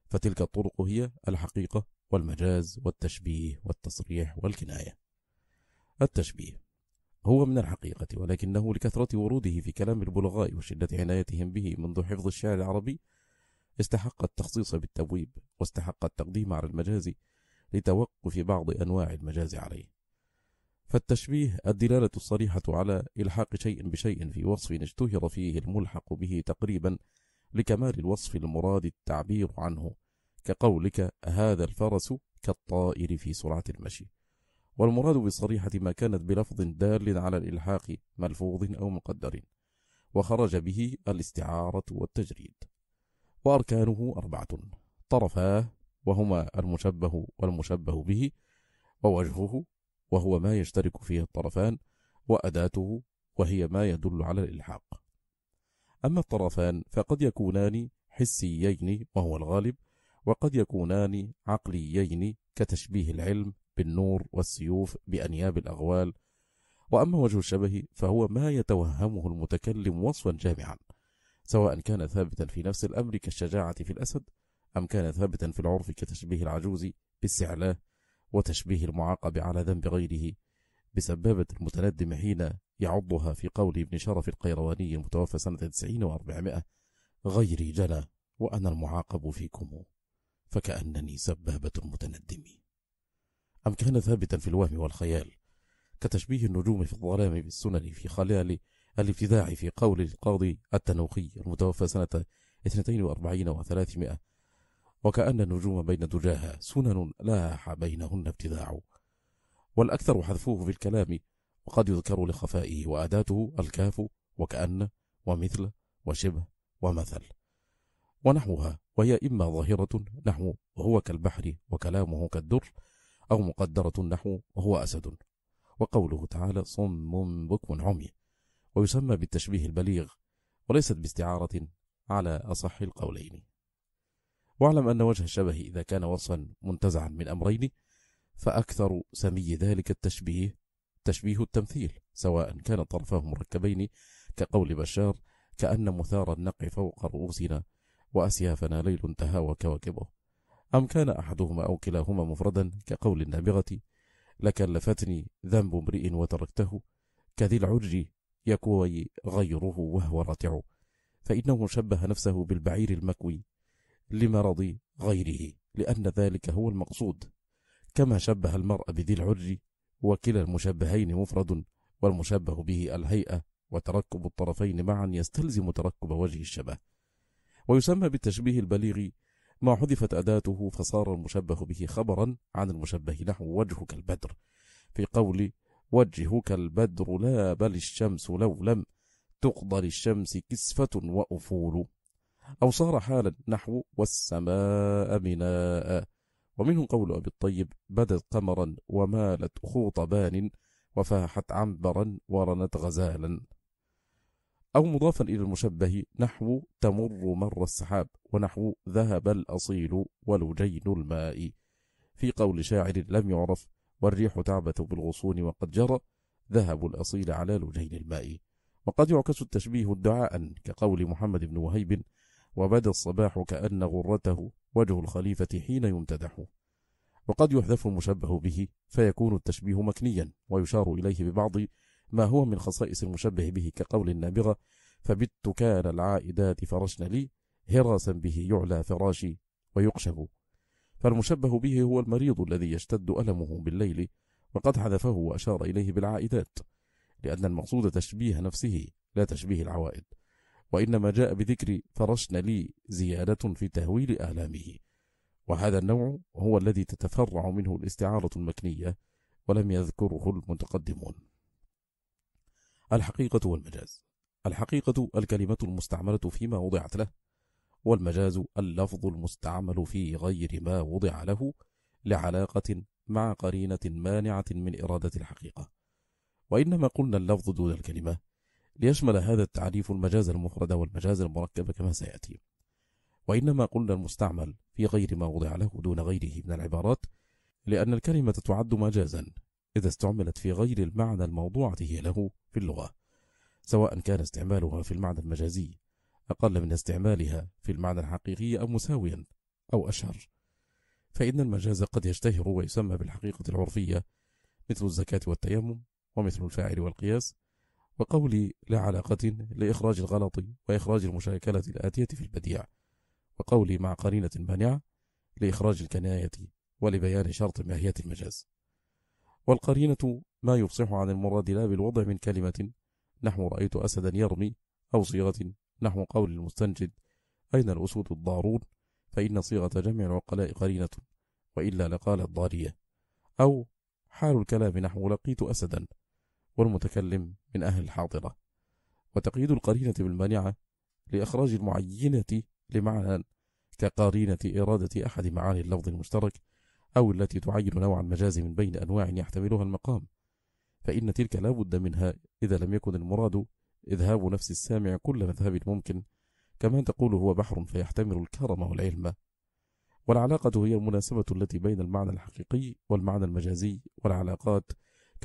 فتلك الطرق هي الحقيقة والمجاز والتشبيه والتصريح والكناية. التشبيه هو من الحقيقة ولكنه لكثرة وروده في كلام البلغاء وشدة عنايتهم به منذ حفظ الشعر العربي استحق التخصيص بالتبويب واستحق التقديم على المجاز لتوقف بعض أنواع المجاز عليه. فالتشبيه الدلالة الصريحة على إلحاق شيء بشيء في وصف اشتهر فيه الملحق به تقريبا لكمال الوصف المراد التعبير عنه كقولك هذا الفرس كالطائر في سرعة المشي. والمراد بالصريحة ما كانت بلفظ دال على الإلحاق ملفوظ أو مقدر وخرج به الاستعارة والتجريد. وأركانه أربعة طرفاه وهما المشبه والمشبه به ووجهه وهو ما يشترك فيه الطرفان وأداته وهي ما يدل على الإلحاق. أما الطرفان فقد يكونان حسيين وهو الغالب وقد يكونان عقليين كتشبيه العلم بالنور والسيوف بأنياب الأغوال. وأما وجه الشبه فهو ما يتوهمه المتكلم وصفا جامعا سواء كان ثابتا في نفس الأمر كالشجاعة في الأسد أم كان ثابتا في العرف كتشبيه العجوز بالسعلاه وتشبيه المعاقب على ذنب غيره بسبابة المتندم حين يعضها في قول ابن شرف القيرواني المتوفى سنة 90 وأربعمائة غيري جنى وأنا المعاقب فيكم فكأنني سبابة المتندم. أم كان ثابتا في الوهم والخيال كتشبيه النجوم في الظلام بالسنن في خلال الابتداع في قول القاضي التنوخي المتوفى سنة 42 و300 وكأن النجوم بين دجاها سنن لاح بينهن ابتداع. والأكثر حذفوه في الكلام وقد يذكر لخفائه وأداته الكاف وكأن ومثل وشبه ومثل. ونحوها وهي إما ظاهرة نحو وهو كالبحر وكلامه كالدر أو مقدرة نحو وهو أسد. وقوله تعالى صم بكم عمي ويسمى بالتشبيه البليغ وليست باستعارة على أصح القولين. واعلم أن وجه الشبه إذا كان وصفا منتزعا من أمرين فأكثر سمي ذلك التشبيه تشبيه التمثيل سواء كان طرفاه مركبين كقول بشار كأن مثار النقع فوق رؤوسنا وأسيافنا ليل تهاوى كواكبه. أم كان أحدهما أو كلاهما مفردا كقول النابغة لكلفتني ذنب امرئ وتركته كذي العرج يكوي غيره وهو راتع. فإنه شبه نفسه بالبعير المكوي. لمرض غيره لأن ذلك هو المقصود. كما شبه المرء بذي العرج وكلا المشبهين مفرد والمشبه به الهيئة وتركب الطرفين معا يستلزم تركب وجه الشبه. ويسمى بالتشبيه البليغ ما حذفت أداته فصار المشبه به خبرا عن المشبه نحو وجهك البدر. في قول وجهك البدر لا بل الشمس لو لم تقضى للشمس كسفة وأفول أو صار حالا نحو والسماء بناء. ومنه قول أبي الطيب بدت قمرا ومالت خوط بان وفاحت عنبرا ورنت غزالا. أو مضافا إلى المشبه نحو تمر مر السحاب ونحو ذهب الأصيل ولجين الماء. في قول شاعر لم يعرف والريح تعبث بالغصون وقد جرى ذهب الأصيل على لجين الماء. وقد يعكس التشبيه ادعاء كقول محمد بن وهيب وبدا الصباح كأن غرته وجه الخليفة حين يمتدح. وقد يحذف المشبه به فيكون التشبيه مكنيا ويشار إليه ببعض ما هو من خصائص المشبه به كقول النابغة فبت كان العائدات فرشن لي هراسا به يعلى فراشي ويقشب فالمشبه به هو المريض الذي يشتد ألمه بالليل وقد حذفه وأشار إليه بالعائدات لأن المقصود تشبيه نفسه لا تشبيه العوائد. وإنما جاء بذكر فرشن لي زيادة في تهويل آلامه. وهذا النوع هو الذي تتفرع منه الاستعارة المكنية ولم يذكره المتقدمون. الحقيقة والمجاز. الحقيقة الكلمة المستعملة فيما وضعت له والمجاز اللفظ المستعمل في غير ما وضع له لعلاقة مع قرينة مانعة من إرادة الحقيقة. وإنما قلنا اللفظ دون الكلمة ليشمل هذا التعريف المجاز المفرد والمجاز المركب كما سيأتي. وإنما قلنا المستعمل في غير ما وضع له دون غيره من العبارات لأن الكلمة تعد مجازا إذا استعملت في غير المعنى الموضوعة هي له في اللغة سواء كان استعمالها في المعنى المجازي أقل من استعمالها في المعنى الحقيقي أو مساويا أو أشهر. فإن المجاز قد يشتهر ويسمى بالحقيقة العرفية مثل الزكاة والتيمم ومثل الفاعل والقياس وقولي لعلاقة لإخراج الغلط وإخراج المشاكلة الآتية في البديع وقولي مع قرينة مانعة لإخراج الكناية ولبيان شرط ماهية المجاز. والقرينة ما يفصح عن المراد لا بالوضع من كلمة نحو رأيت أسدا يرمي أو صيغة نحو قول المستنجد أين الأسود الضارون؟ فإن صيغة جمع العقلاء قرينة وإلا لقال الضارية أو حال الكلام نحو لقيت أسدا والمتكلم من أهل الحاضرة. وتقييد القرينة بالمانعة لإخراج المعينة لمعنى كقارينة إرادة أحد معاني اللفظ المشترك أو التي تعين نوع المجاز من بين أنواع يحتملها المقام. فإن تلك لا بد منها إذا لم يكن المراد إذهاب نفس السامع كل مذهب ممكن كما تقول هو بحر فيحتمل الكرم والعلم. والعلاقة هي المناسبة التي بين المعنى الحقيقي والمعنى المجازي والعلاقات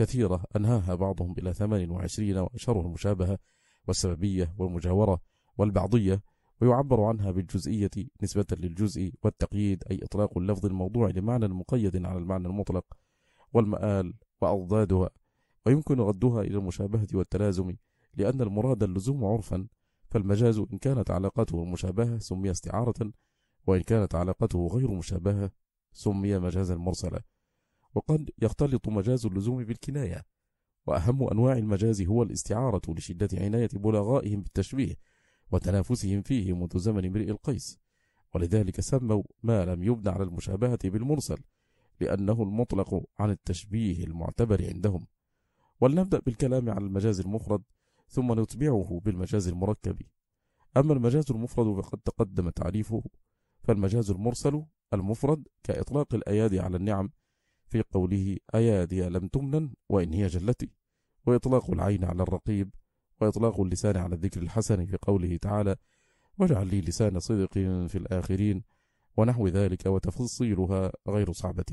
كثيرة أنهاها بعضهم إلى 28 وأشهرها المشابهة والسببية والمجاورة والبعضية ويعبر عنها بالجزئية نسبة للجزء والتقييد أي إطلاق اللفظ الموضوع لمعنى مقيد على المعنى المطلق والمآل وأضدادها. ويمكن ردها إلى المشابهة والتلازم لأن المراد اللزوم عرفا فالمجاز إن كانت علاقته المشابهة سمي استعارة وإن كانت علاقته غير مشابهة سمي مجازا مرسلا وقد يختلط مجاز اللزوم بالكناية وأهم أنواع المجاز هو الاستعارة لشدة عناية بلغائهم بالتشبيه وتنافسهم فيه منذ زمن امرئ القيس. ولذلك سموا ما لم يبنى على المشابهة بالمرسل لأنه المطلق عن التشبيه المعتبر عندهم. ولنبدأ بالكلام على المجاز المفرد ثم نتبعه بالمجاز المركب. أما المجاز المفرد فقد تقدم تعريفه فالمجاز المرسل المفرد كإطلاق الأيادي على النعم في قوله أيادي لم تمنن وإن هي جلتي وإطلاق العين على الرقيب وإطلاق اللسان على الذكر الحسن في قوله تعالى واجعل لي لسان صدق في الآخرين ونحو ذلك وتفصيلها غير صعبة.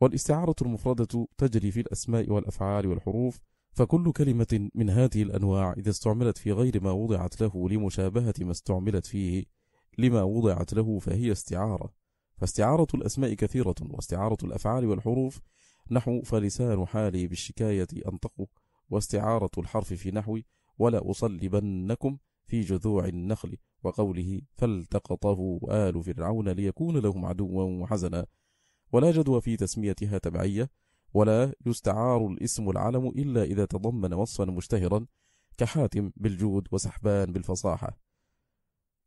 والاستعارة المفردة تجري في الأسماء والأفعال والحروف فكل كلمة من هذه الأنواع إذا استعملت في غير ما وضعت له لمشابهة ما استعملت فيه لما وضعت له فهي استعارة. فاستعارة الأسماء كثيرة واستعارة الأفعال والحروف نحو فلسان حالي بالشكاية أنطق واستعارة الحرف في نحو ولا أصلبنكم في جذوع النخل وقوله فالتقطه آل فرعون ليكون لهم عدوا وحزنا. ولا جدوى في تسميتها تبعية ولا يستعار الاسم العلم إلا إذا تضمن وصفا مشتهرا كحاتم بالجود وسحبان بالفصاحة.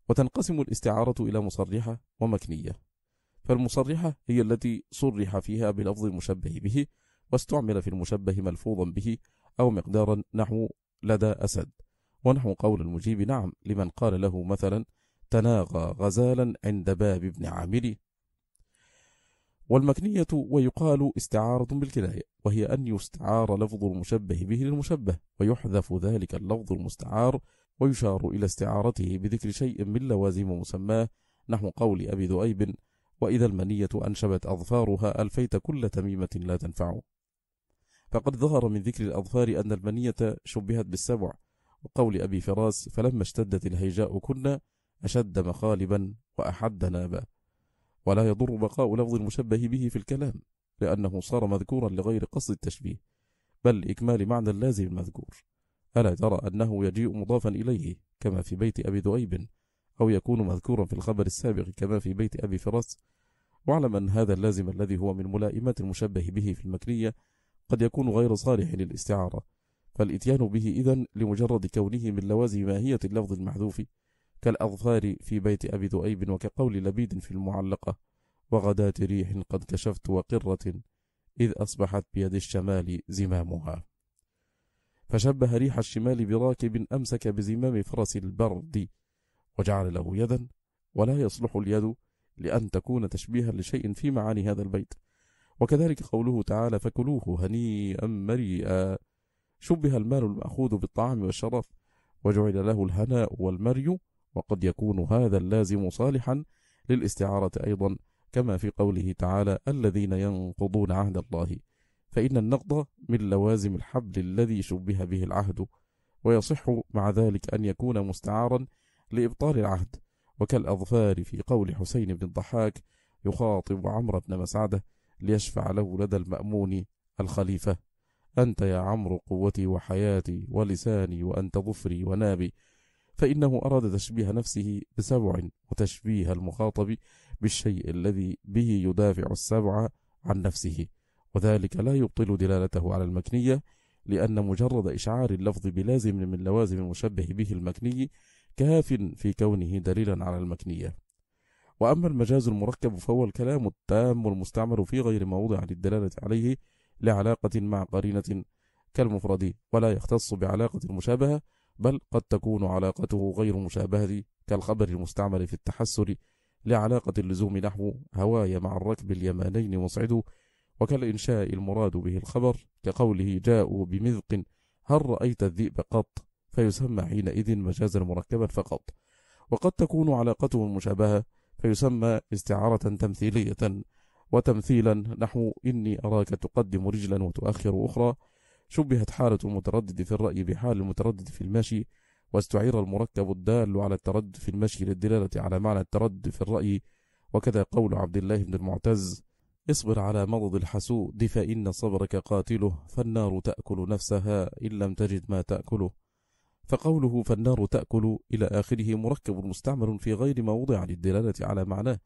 وتنقسم الاستعارة إلى مصرحة ومكنية. فالمصرحة هي التي صرح فيها بلفظ المشبه به واستعمل في المشبه ملفوظا به أو مقدارا نحو لدى أسد ونحو قول المجيب نعم لمن قال له مثلا تناغى غزالا عند باب ابن عامري والمكنية ويقال استعارة بالكناية وهي أن يستعار لفظ المشبه به للمشبه ويحذف ذلك اللفظ المستعار ويشار إلى استعارته بذكر شيء من لوازم مسماه نحو قول أبي ذؤيب وإذا المنية أنشبت أظفارها ألفيت كل تميمة لا تنفع. فقد ظهر من ذكر الأظفار أن المنية شبهت بالسبع. وقول أبي فراس فلما اشتدت الهيجاء كنا أشد مخالبا وأحد نابا ولا يضر بقاء لفظ المشبه به في الكلام لأنه صار مذكورا لغير قصد التشبيه بل لإكمال معنى اللازم المذكور. ألا ترى أنه يجيء مضافا إليه كما في بيت أبي ذؤيب؟ أو يكون مذكورا في الخبر السابق كما في بيت أبي فراس. واعلم أن هذا اللازم الذي هو من ملائمات المشبه به في المكنية قد يكون غير صالح للاستعارة. فالإتيان به إذن لمجرد كونه من لوازم ماهية اللفظ المحذوف كالأظفار في بيت أبي ذؤيب وكقول لبيد في المعلقة وغداة ريح قد كشفت وقرة إذ أصبحت بيد الشمال زمامها. فشبه ريح الشمال براكب أمسك بزمام فرس البرد وجعل له يدا ولا يصلح اليد لأن تكون تشبيها لشيء في معاني هذا البيت. وكذلك قوله تعالى فكلوه هنيئا مريئا. شبه المال المأخوذ بالطعام والشرف وجعل له الهناء والمري وقد يكون هذا اللازم صالحا للاستعارة أيضا كما في قوله تعالى الذين ينقضون عهد الله. فإن النقض من لوازم الحبل الذي شبه به العهد ويصح مع ذلك أن يكون مستعارا لإبطال العهد. وكالأظفار في قول حسين بن الضحاك يخاطب عمرو بن مسعدة ليشفع له لدى المأمون الخليفة. أنت يا عمرو قوتي وحياتي ولساني وأنت ظفري ونابي. فإنه أراد تشبيه نفسه بسبع وتشبيه المخاطب بالشيء الذي به يدافع السبع عن نفسه. وذلك لا يبطل دلالته على المكنية لأن مجرد إشعار اللفظ بلازم من لوازم المشبه به المكني كاف في كونه دليلا على المكنية. وأما المجاز المركب فهو الكلام التام والمستعمل في غير موضع للدلالة عليه لعلاقة مع قرينة كالمفرد ولا يختص بعلاقة المشابهة بل قد تكون علاقته غير مشابهة كالخبر المستعمل في التحسر لعلاقة اللزوم نحو هواي مع الركب اليمانين مصعد وكالإنشاء المراد به الخبر كقوله جاءوا بمذق هل رأيت الذئب قط؟ فيسمى حينئذ مجازا مركبا فقط. وقد تكون علاقته المشابهة فيسمى استعارة تمثيلية. وتمثيلا نحو إني أراك تقدم رجلا وتؤخر أخرى. شبهت حالة المتردد في الرأي بحال المتردد في المشي. واستعير المركب الدال على التردد في المشي للدلالة على معنى التردد في الرأي. وكذا قول عبد الله بن المعتز اصبر على مرض الحسود فإن صبرك قاتله فالنار تأكل نفسها إن لم تجد ما تأكله. فقوله فالنار تأكل إلى آخره مركب مستعمل في غير ما وضع للدلالة على معناه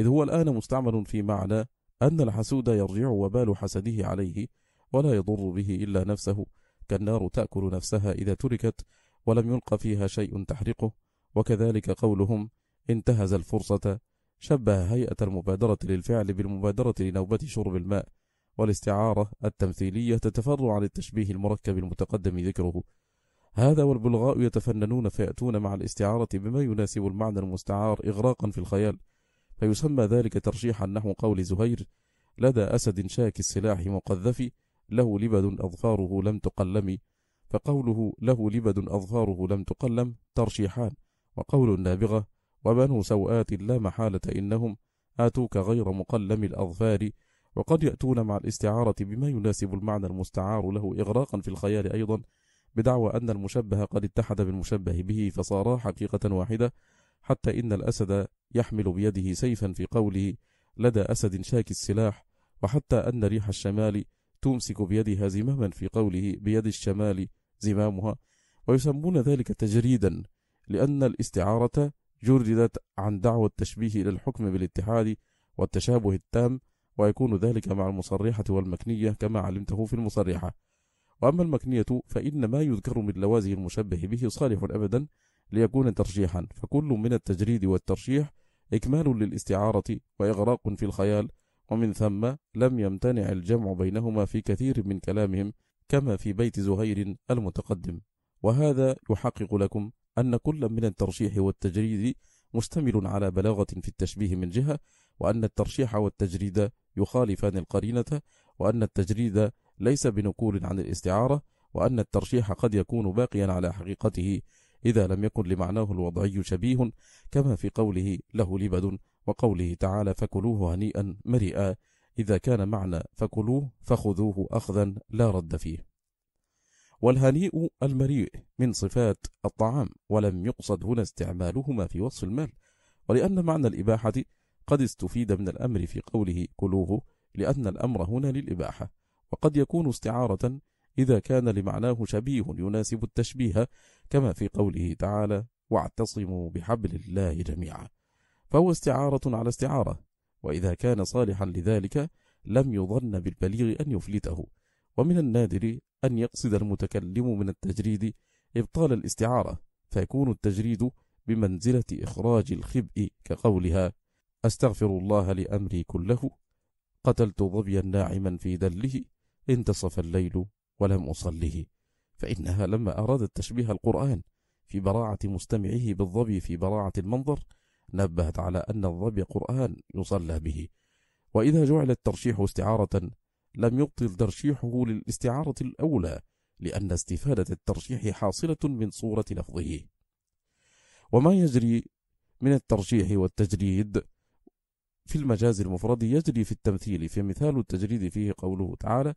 إذ هو الآن مستعمل في معنى أن الحسود يرجع وبال حسده عليه ولا يضر به إلا نفسه كالنار تأكل نفسها إذا تركت ولم يلق فيها شيء تحرقه وكذلك قولهم انتهز الفرصة شبه هيئة المبادرة للفعل بالمبادرة لنوبة شرب الماء والاستعارة التمثيلية تتفرع عن التشبيه المركب المتقدم ذكره. هذا والبلغاء يتفننون فيأتون مع الاستعارة بما يناسب المعنى المستعار إغراقا في الخيال. فيسمى ذلك ترشيحا نحو قول زهير لدى أسد شاك السلاح مقذف له لبد أظفاره لم تقلم. فقوله له لبد أظفاره لم تقلم ترشيحان. وقول النابغة وبنو سوآت لا محالة إنهم آتوك غير مقلم الأظفار. وقد يأتون مع الاستعارة بما يناسب المعنى المستعار له إغراقا في الخيال أيضا. بدعوى أن المشبه قد اتحد بالمشبه به فصارا حقيقة واحدة حتى إن الأسد يحمل بيده سيفا في قوله لدى أسد شاك السلاح وحتى أن ريح الشمال تمسك بيدها زماما في قوله بيد الشمال زمامها. ويسمون ذلك تجريدا لأن الاستعارة جردت عن دعوى التشبيه إلى الحكم بالاتحاد والتشابه التام ويكون ذلك مع المصرحة والمكنية كما علمته في المصرحة. وأما المكنية فإن ما يذكر من لوازم المشبه به صالح أبدا ليكون ترجيحا. فكل من التجريد والترشيح إكمال للاستعارة وإغراق في الخيال ومن ثم لم يمتنع الجمع بينهما في كثير من كلامهم كما في بيت زهير المتقدم. وهذا يحقق لكم أن كل من الترشيح والتجريد مشتمل على بلاغة في التشبيه من جهة وأن الترشيح والتجريد يخالفان القرينة وأن التجريد ليس بنقول عن الاستعارة وأن الترشيح قد يكون باقيا على حقيقته إذا لم يكن لمعناه الوضعي شبيه كما في قوله له لبد وقوله تعالى فكلوه هنيئا مريئا إذا كان معنى فكلوه فخذوه أخذا لا رد فيه. والهنيء المريء من صفات الطعام ولم يقصد هنا استعمالهما في وصف المال ولأن معنى الإباحة قد استفيد من الأمر في قوله كلوه لأن الأمر هنا للإباحة. وقد يكون استعارة إذا كان لمعناه شبيه يناسب التشبيه كما في قوله تعالى واعتصموا بحبل الله جميعا فهو استعارة على استعارة وإذا كان صالحا لذلك لم يظن بالبليغ أن يفلته. ومن النادر أن يقصد المتكلم من التجريد إبطال الاستعارة فيكون التجريد بمنزلة إخراج الخبء كقولها أستغفر الله لأمري كله قتلت ظبيا ناعما في دله انتصف الليل ولم أصله فإنها لما أرادت تشبيه القرآن في براعة مستمعه بالظبي في براعة المنظر نبهت على أن الظبي قرآن يصلى به. وإذا جعل الترشيح استعارة لم يبطل ترشيحه للاستعارة الأولى لأن استفادة الترشيح حاصلة من صورة لفظه. وما يجري من الترشيح والتجريد في المجاز المفرد يجري في التمثيل في مثال التجريد فيه قوله تعالى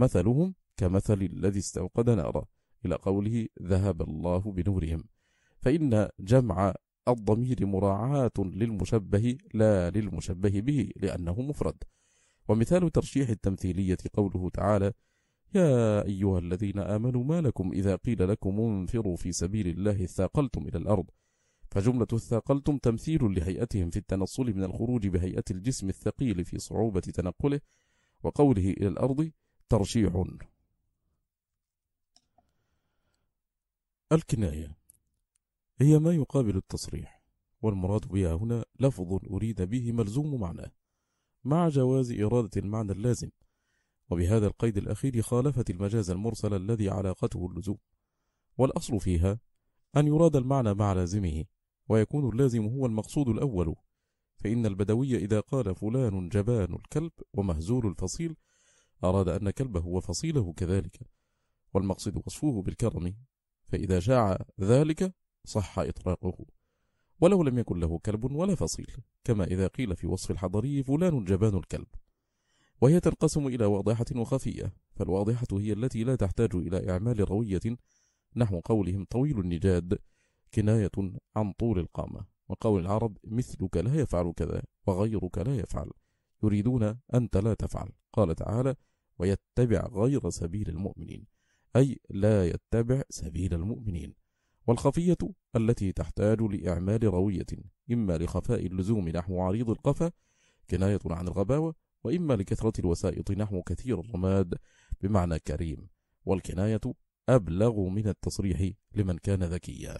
مثلهم كمثل الذي استوقد نارا. إلى قوله ذهب الله بنورهم. فإن جمع الضمير مراعاة للمشبه لا للمشبه به لأنه مفرد. ومثال ترشيح التمثيلية قوله تعالى يا أيها الذين آمنوا ما لكم إذا قيل لكم انفروا في سبيل الله اثاقلتم إلى الأرض. فجملة اثاقلتم تمثيل لهيئتهم في التنصل من الخروج بهيئة الجسم الثقيل في صعوبة تنقله وقوله إلى الأرض ترشيح الكناية. هي ما يقابل التصريح والمراد بها هنا لفظ أريد به ملزوم معناه مع جواز إرادة المعنى اللازم. وبهذا القيد الأخير خالفت المجاز المرسل الذي علاقته اللزوم. والأصل فيها أن يراد المعنى مع لازمه ويكون اللازم هو المقصود الأول. فإن البدوي إذا قال فلان جبان الكلب ومهزول الفصيل أراد أن كلبه وفصيله كذلك والمقصد وصفه بالكرم فإذا شاع ذلك صح إطلاقه. ولو لم يكن له كلب ولا فصيل كما إذا قيل في وصف الحضري فلان جبان الكلب. وهي تنقسم إلى واضحة وخفية فالواضحة هي التي لا تحتاج إلى إعمال روية نحو قولهم طويل النجاد كناية عن طول القامة وقول العرب مثلك لا يفعل كذا وغيرك لا يفعل يريدون أنت لا تفعل. قال تعالى ويتبع غير سبيل المؤمنين أي لا يتبع سبيل المؤمنين. والخفية التي تحتاج لإعمال روية إما لخفاء اللزوم نحو عريض القفا كناية عن الغباوة وإما لكثرة الوسائط نحو كثير الرماد بمعنى كريم. والكناية أبلغ من التصريح لمن كان ذكيا.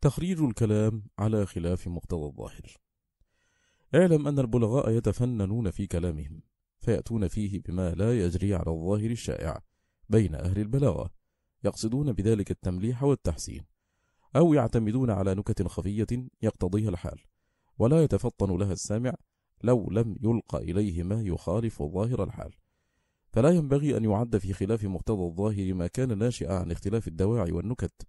تخريج الكلام على خلاف مقتضى الظاهر. اعلم أن البلغاء يتفننون في كلامهم. فيأتون فيه بما لا يجري على الظاهر الشائع بين أهل البلاغة يقصدون بذلك التمليح والتحسين أو يعتمدون على نكت خفية يقتضيها الحال ولا يتفطن لها السامع لو لم يلقى إليه ما يخالف ظاهر الحال. فلا ينبغي أن يعد في خلاف مقتضى الظاهر ما كان ناشئا عن اختلاف الدواعي والنكت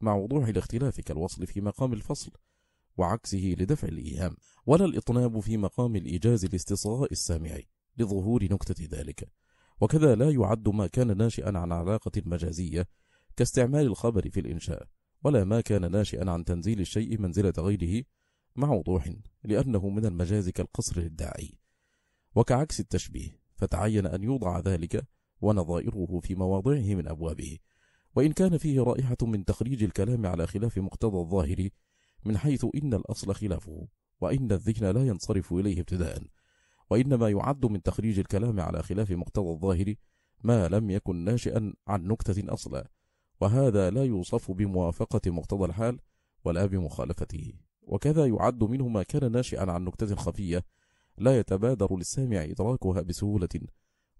مع وضوح الاختلاف كالوصل في مقام الفصل وعكسه لدفع الإيهام ولا الإطناب في مقام الإيجاز لاستصغاء السامع. لظهور نكتة ذلك. وكذا لا يعد ما كان ناشئا عن علاقة مجازية كاستعمال الخبر في الإنشاء ولا ما كان ناشئا عن تنزيل الشيء منزلة غيره مع وضوح لأنه من المجاز كالقصر للداعي وكعكس التشبيه فتعين أن يوضع ذلك ونظائره في مواضعه من أبوابه. وإن كان فيه رائحة من تخريج الكلام على خلاف مقتضى الظاهر من حيث إن الأصل خلافه وإن الذهن لا ينصرف إليه ابتداء. وإنما يعد من تخريج الكلام على خلاف مقتضى الظاهر ما لم يكن ناشئا عن نكتة أصلا وهذا لا يوصف بموافقة مقتضى الحال ولا بمخالفته. وكذا يعد منه ما كان ناشئا عن نكتة خفية لا يتبادر للسامع إدراكها بسهولة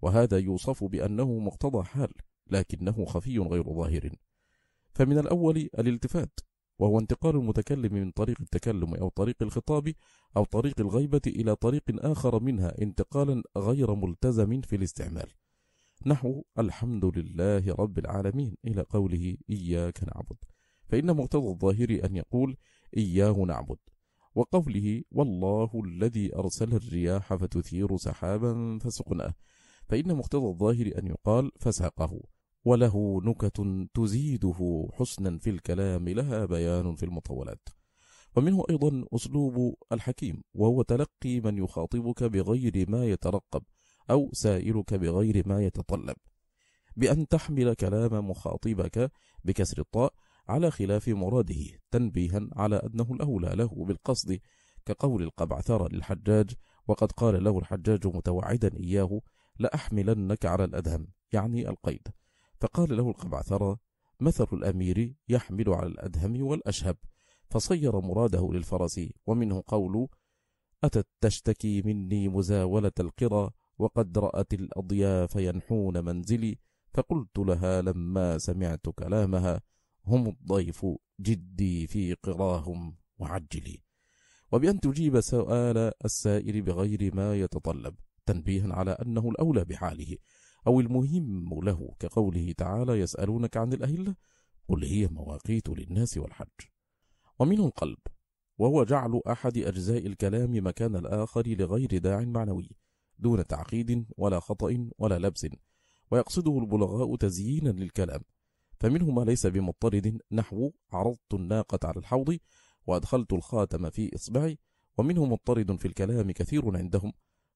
وهذا يوصف بأنه مقتضى حال لكنه خفي غير ظاهر. فمن الأول الالتفات. وهو انتقال المتكلم من طريق التكلم أو طريق الخطاب أو طريق الغيبة إلى طريق آخر منها انتقالا غير ملتزم في الاستعمال. نحو الحمد لله رب العالمين إلى قوله إياك نعبد. فإن مقتضى الظاهر أن يقول إياه نعبد وقوله والله الذي أرسل الرياح فتثير سحابا فسقناه. فإن مقتضى الظاهر أن يقال فساقه. وله نكت تزيده حسنا في الكلام لها بيان في المطولات. ومنه أيضا أسلوب الحكيم وهو تلقي من يخاطبك بغير ما يترقب أو سائلك بغير ما يتطلب. بأن تحمل كلام مخاطبك بكسر الطاء على خلاف مراده تنبيها على أنه الأولى له بالقصد كقول القبعثر للحجاج وقد قال له الحجاج متوعدا إياه لأحملنك على الأدهم يعني القيد. فقال له القبعثر مثل الأمير يحمل على الأدهم والأشهب. فصير مراده للفرس ومنه قول أتت تشتكي مني مزاولة القرى وقد رأت الأضياف ينحون منزلي. فقلت لها لما سمعت كلامها هم الضيف جدي في قراهم وعجلي. وبأن تجيب سؤال السائل بغير ما يتطلب تنبيها على أنه الأولى بحاله. أو المهم له كقوله تعالى يسألونك عن الأهلة قل هي مواقيت للناس والحج. ومنه القلب وهو جعل أحد أجزاء الكلام مكان الآخر لغير داع معنوي دون تعقيد ولا خطأ ولا لبس ويقصده البلغاء تزيينا للكلام. فمنه ما ليس بمضطرد نحو عرضت الناقة على الحوض وأدخلت الخاتم في إصبعي ومنه مضطرد في الكلام كثير عندهم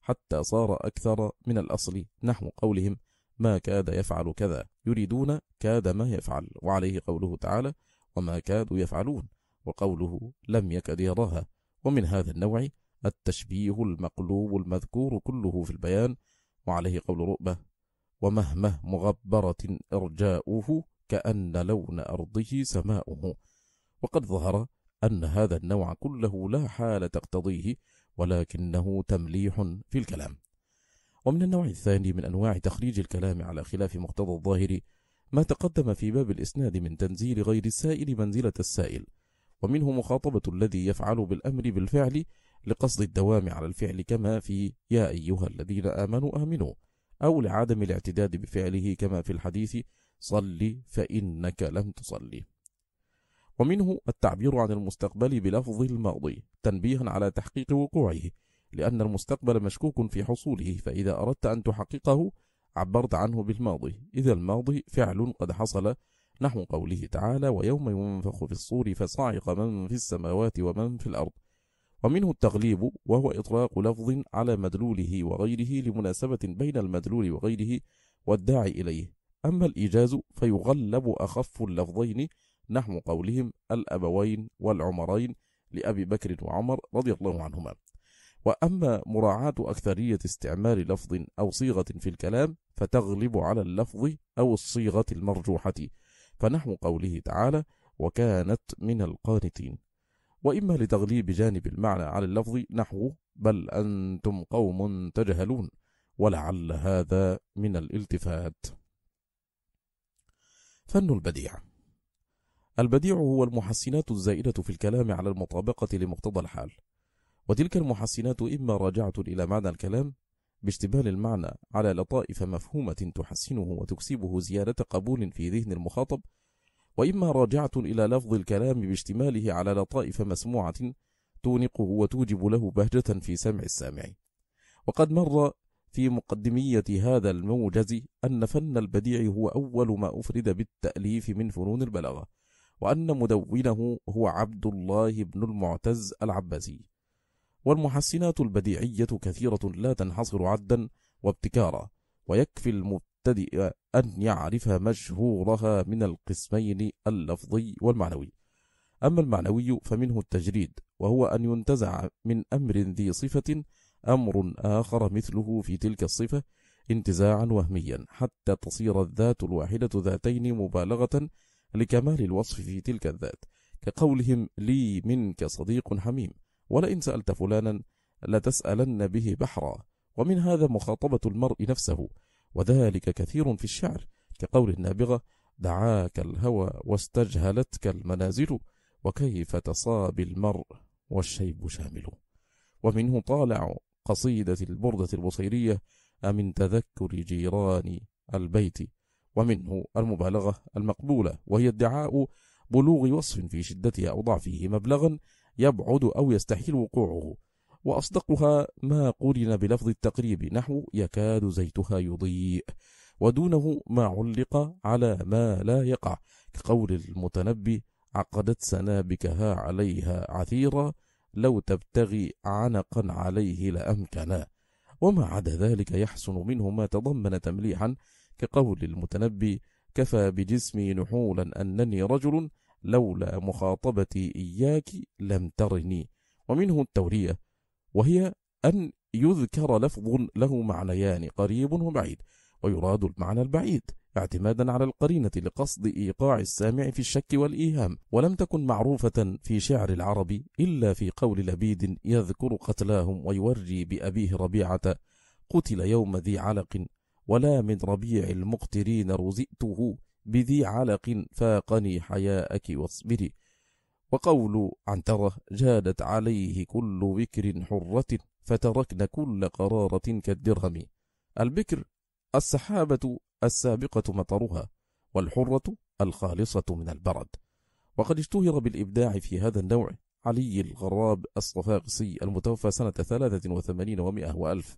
حتى صار أكثر من الأصل نحو قولهم ما كاد يفعل كذا. يريدون كاد ما يفعل وعليه قوله تعالى وما كادوا يفعلون وقوله لم يكد يراها. ومن هذا النوع التشبيه المقلوب المذكور كله في البيان وعليه قول رؤبة ومهمه مغبرة إرجاؤه كأن لون أرضه سماؤه. وقد ظهر أن هذا النوع كله لا حال تقتضيه ولكنه تمليح في الكلام. ومن النوع الثاني من أنواع تخريج الكلام على خلاف مقتضى الظاهر ما تقدم في باب الإسناد من تنزيل غير السائل منزلة السائل ومنه مخاطبة الذي يفعل بالأمر بالفعل لقصد الدوام على الفعل كما في يا أيها الذين آمنوا آمنوا أو لعدم الاعتداد بفعله كما في الحديث صل فإنك لم تصلي ومنه التعبير عن المستقبل بلفظ الماضي تنبيها على تحقيق وقوعه لأن المستقبل مشكوك في حصوله فإذا أردت أن تحققه عبرت عنه بالماضي. إذا الماضي فعل قد حصل نحو قوله تعالى ويوم ينفخ في الصور فصعق من في السماوات ومن في الأرض ومنه التغليب وهو إطلاق لفظ على مدلوله وغيره لمناسبة بين المدلول وغيره والداعي إليه. أما الإيجاز فيغلب أخف اللفظين نحو قولهم الأبوين والعمرين لأبي بكر وعمر رضي الله عنهما. وأما مراعاة أكثرية استعمال لفظ أو صيغة في الكلام فتغلب على اللفظ أو الصيغة المرجوحة. فنحو قوله تعالى وكانت من القانتين وإما لتغليب جانب المعنى على اللفظ نحو بل أنتم قوم تجهلون ولعل هذا من الالتفات فن البديع. البديع هو المحسنات الزائدة في الكلام على المطابقة لمقتضى الحال. وتلك المحسنات إما راجعة إلى معنى الكلام باشتبال المعنى على لطائف مفهومة تحسنه وتكسبه زيادة قبول في ذهن المخاطب وإما راجعة إلى لفظ الكلام باشتماله على لطائف مسموعة تونقه وتوجب له بهجة في سمع السامع. وقد مر في مقدمية هذا الموجز أن فن البديع هو أول ما أفرد بالتأليف من فنون البلاغة. وأن مدونه هو عبد الله بن المعتز العباسي. والمحسنات البديعية كثيرة لا تنحصر عدا وابتكارا ويكفي المبتدئ أن يعرف مشهورها من القسمين اللفظي والمعنوي. أما المعنوي فمنه التجريد وهو أن ينتزع من أمر ذي صفة أمر آخر مثله في تلك الصفة انتزاعا وهميا حتى تصير الذات الواحدة ذاتين مبالغة لكمال الوصف في تلك الذات كقولهم لي منك صديق حميم ولئن سألت فلانا لتسألن به بحرا. ومن هذا مخاطبة المرء نفسه وذلك كثير في الشعر كقول النابغة دعاك الهوى واستجهلتك المنازل وكيف تصاب المرء والشيب شامل؟ ومنه طالع قصيدة البردة البصيرية أمن تذكر جيران البيت ومنه المبالغة المقبولة وهي ادعاء بلوغ وصف في شدته أو ضعفه مبلغا يبعد أو يستحيل وقوعه. وأصدقها ما قرن بلفظ التقريب نحو يكاد زيتها يضيء ودونه ما علق على ما لا يقع كقول المتنبي عقدت سنابكها عليها عثيرا لو تبتغي عنقا عليه لأمكنا. وما عدا ذلك يحسن منه ما تضمن تمليحا كقول المتنبي كفى بجسمي نحولا أنني رجل لولا مخاطبتي إياك لم ترني. ومنه التورية وهي أن يذكر لفظ له معنيان قريب وبعيد ويراد المعنى البعيد اعتمادا على القرينة لقصد إيقاع السامع في الشك والإيهام ولم تكن معروفة في شعر العرب إلا في قول لبيد يذكر قتلاهم ويوري بأبيه ربيعة قتل يوم ذي علق ولا من ربيع المقترين رزئته بذي علق فاقني حياءك واصبري. وقول عنترة جادت عليه كل بكر حرة فتركن كل قرارة كالدرهم. البكر السحابة السابقة مطرها والحرة الخالصة من البرد. وقد اشتهر بالإبداع في هذا النوع علي الغراب الصفاقسي المتوفى سنة ثلاثة وثمانين ومئة وألف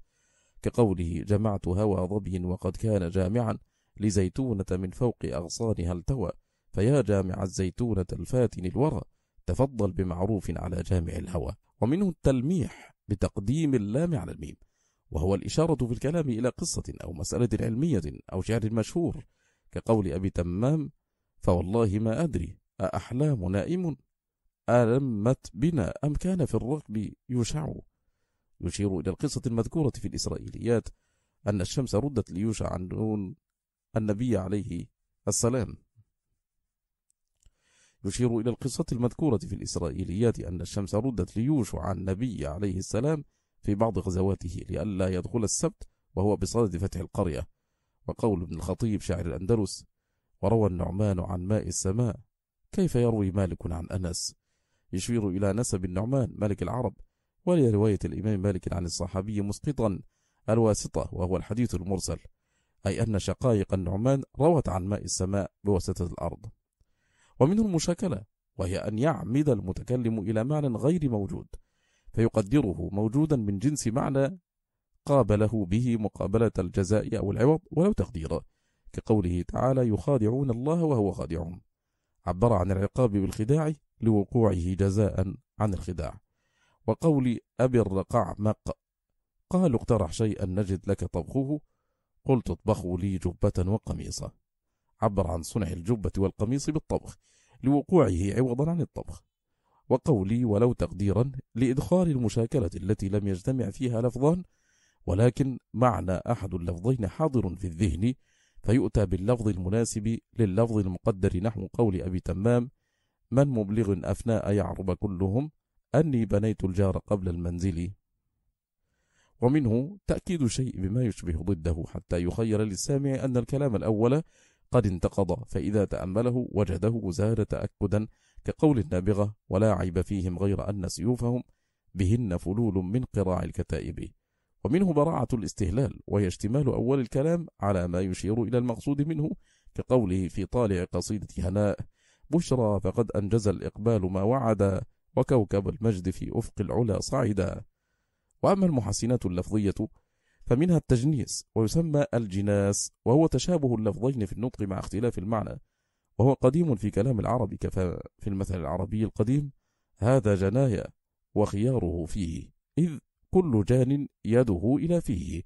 كقوله جمعت هوى ظبي وقد كان جامعا لزيتونة من فوق أغصانها التوى فيا جامع الزيتونة الفاتن الورى تفضل بمعروف على جامع الهوى. ومنه التلميح بتقديم اللام على الميم وهو الإشارة في الكلام إلى قصة أو مسألة علمية أو شعر مشهور كقول أبي تمام فوالله ما أدري أأحلام نائم ألمت بنا أم كان في الركب يشع يشير إلى القصة المذكورة في الإسرائيليات أن الشمس ردت ليوشع عن نون النبي عليه السلام. يشير إلى القصة المذكورة في الإسرائيليات أن الشمس ردت ليوشع النبي عليه السلام في بعض غزواته لئلا يدخل السبت وهو بصدد فتح القرية. وقول ابن الخطيب شاعر الأندلس وروى النعمان عن ماء السماء كيف يروي مالك عن أنس؟ يشير إلى نسب النعمان ملك العرب ولرواية الإمام مالك عن الصحابي مسقطا الواسطة وهو الحديث المرسل. أي أن شقائق النعمان روت عن ماء السماء بواسطة الأرض. ومنه المشاكلة وهي أن يعمد المتكلم إلى معنى غير موجود فيقدره موجودا من جنس معنى قابله به مقابلة الجزاء أو العوض ولو تقديرا. كقوله تعالى يخادعون الله وهو خادعهم. عبر عن العقاب بالخداع لوقوعه جزاء عن الخداع. وقول أبي الرقع مق قالوا اقترح شيئا نجد لك طبخه قلت اطبخوا لي جبة وقميصا عبر عن صنع الجبة والقميص بالطبخ لوقوعه عوضا عن الطبخ. وقولي ولو تقديرا لإدخال المشاكلة التي لم يجتمع فيها لفظان ولكن معنى أحد اللفظين حاضر في الذهن فيؤتى باللفظ المناسب لللفظ المقدر نحو قول أبي تمام من مبلغ أفناء يعرب كلهم أني بنيت الجار قبل المنزل. ومنه تأكيد شيء بما يشبه ضده حتى يخير للسامع أن الكلام الأول قد انتقض فإذا تأمله وجده زاد تأكدا كقول النابغة ولا عيب فيهم غير أن سيوفهم بهن فلول من قراع الكتائب ومنه براعة الاستهلال وهي اشتمال أول الكلام على ما يشير إلى المقصود منه كقوله في طالع قصيدة هناء بشرى فقد أنجز الإقبال ما وعد وكوكب المجد في أفق العلا صعدا وأما المحسنات اللفظية فمنها التجنيس ويسمى الجناس وهو تشابه اللفظين في النطق مع اختلاف المعنى وهو قديم في كلام العرب كفى في المثل العربي القديم هذا جنايا وخياره فيه إذ كل جان يده إلى فيه.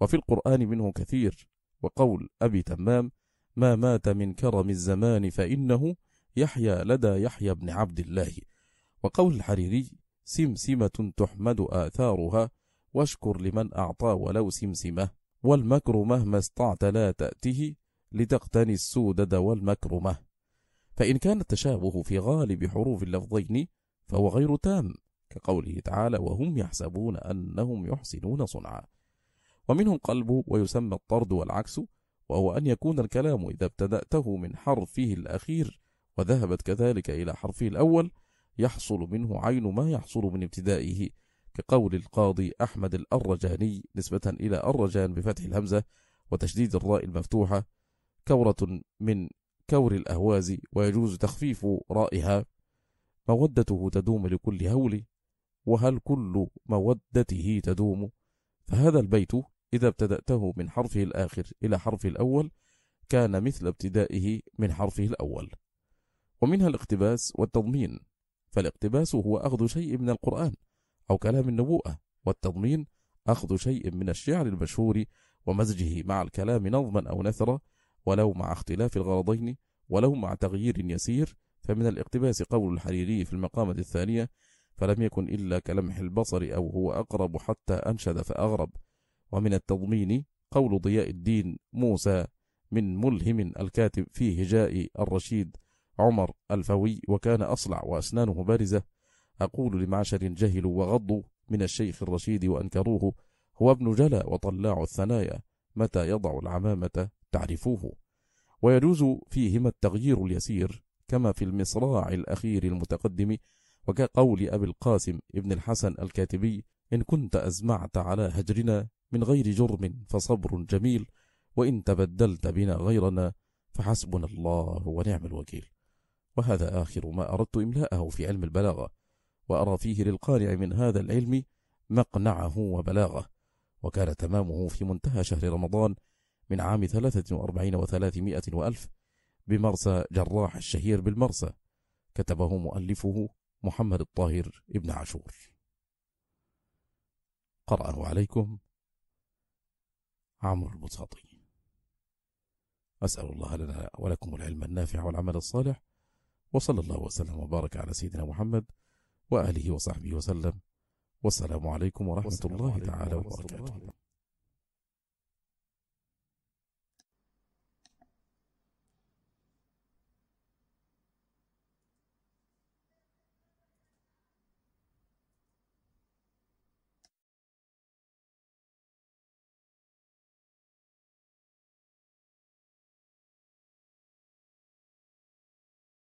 وفي القرآن منه كثير وقول أبي تمام ما مات من كرم الزمان فإنه يحيى لدى يحيى بن عبد الله. وقول الحريري سمسمة تحمد آثارها واشكر لمن أعطى ولو سمسمة. والمكر مهما استطعت لا تأته لتقتني السودد والمكرمة. فإن كان التشابه في غالب حروف اللفظين فهو غير تام كقوله تعالى وهم يحسبون أنهم يحسنون صنعا ومنهم قلب ويسمى الطرد والعكس وهو أن يكون الكلام إذا ابتدأته من حرفه الأخير وذهبت كذلك إلى حرفه الأول يحصل منه عين ما يحصل من ابتدائه كقول القاضي أحمد الأرجاني نسبة إلى أرجان بفتح الهمزة وتشديد الراء المفتوحة كورة من كور الأهواز ويجوز تخفيف رائها. مودته تدوم لكل هول وهل كل مودته تدوم؟ فهذا البيت إذا ابتدأته من حرفه الآخر إلى حرفه الأول كان مثل ابتدائه من حرفه الأول. ومنها الاقتباس والتضمين. فالاقتباس هو أخذ شيء من القرآن أو كلام النبوءة والتضمين أخذ شيء من الشعر المشهور ومزجه مع الكلام نظما أو نثرا ولو مع اختلاف الغرضين ولو مع تغيير يسير. فمن الاقتباس قول الحريري في المقامة الثانية فلم يكن إلا كلمح البصر أو هو أقرب حتى أنشد فأغرب ومن التضمين قول ضياء الدين موسى من ملهم الكاتب في هجاء الرشيد عمر الفوي وكان أصلع وأسنانه بارزة. أقول لمعشر جهلوا وغضوا من الشيخ الرشيد وأنكروه. هو ابن جلا وطلاع الثنايا. متى يضع العمامة تعرفوه؟ ويجوز فيهما التغيير اليسير كما في المصراع الأخير المتقدم وكقول أبي القاسم ابن الحسن الكاتبي إن كنت أزمعت على هجرنا من غير جرم فصبر جميل وإن تبدلت بنا غيرنا فحسبنا الله ونعم الوكيل. وهذا آخر ما أردت إملاءه في علم البلاغة وأرى فيه للقارئ من هذا العلم مقنعه وبلاغه وكان تمامه في منتهى شهر رمضان من عام ثلاثة وأربعين وثلاثمائة وألف بمرسى جراح الشهير بالمرسى كتبه مؤلفه محمد الطاهر ابن عاشور. قرأه عليكم عمرو البساطي. أسأل الله لنا ولكم العلم النافع والعمل الصالح وصلى الله وسلم وبارك على سيدنا محمد وآله وصحبه وسلم. والسلام عليكم ورحمة الله تعالى وبركاته.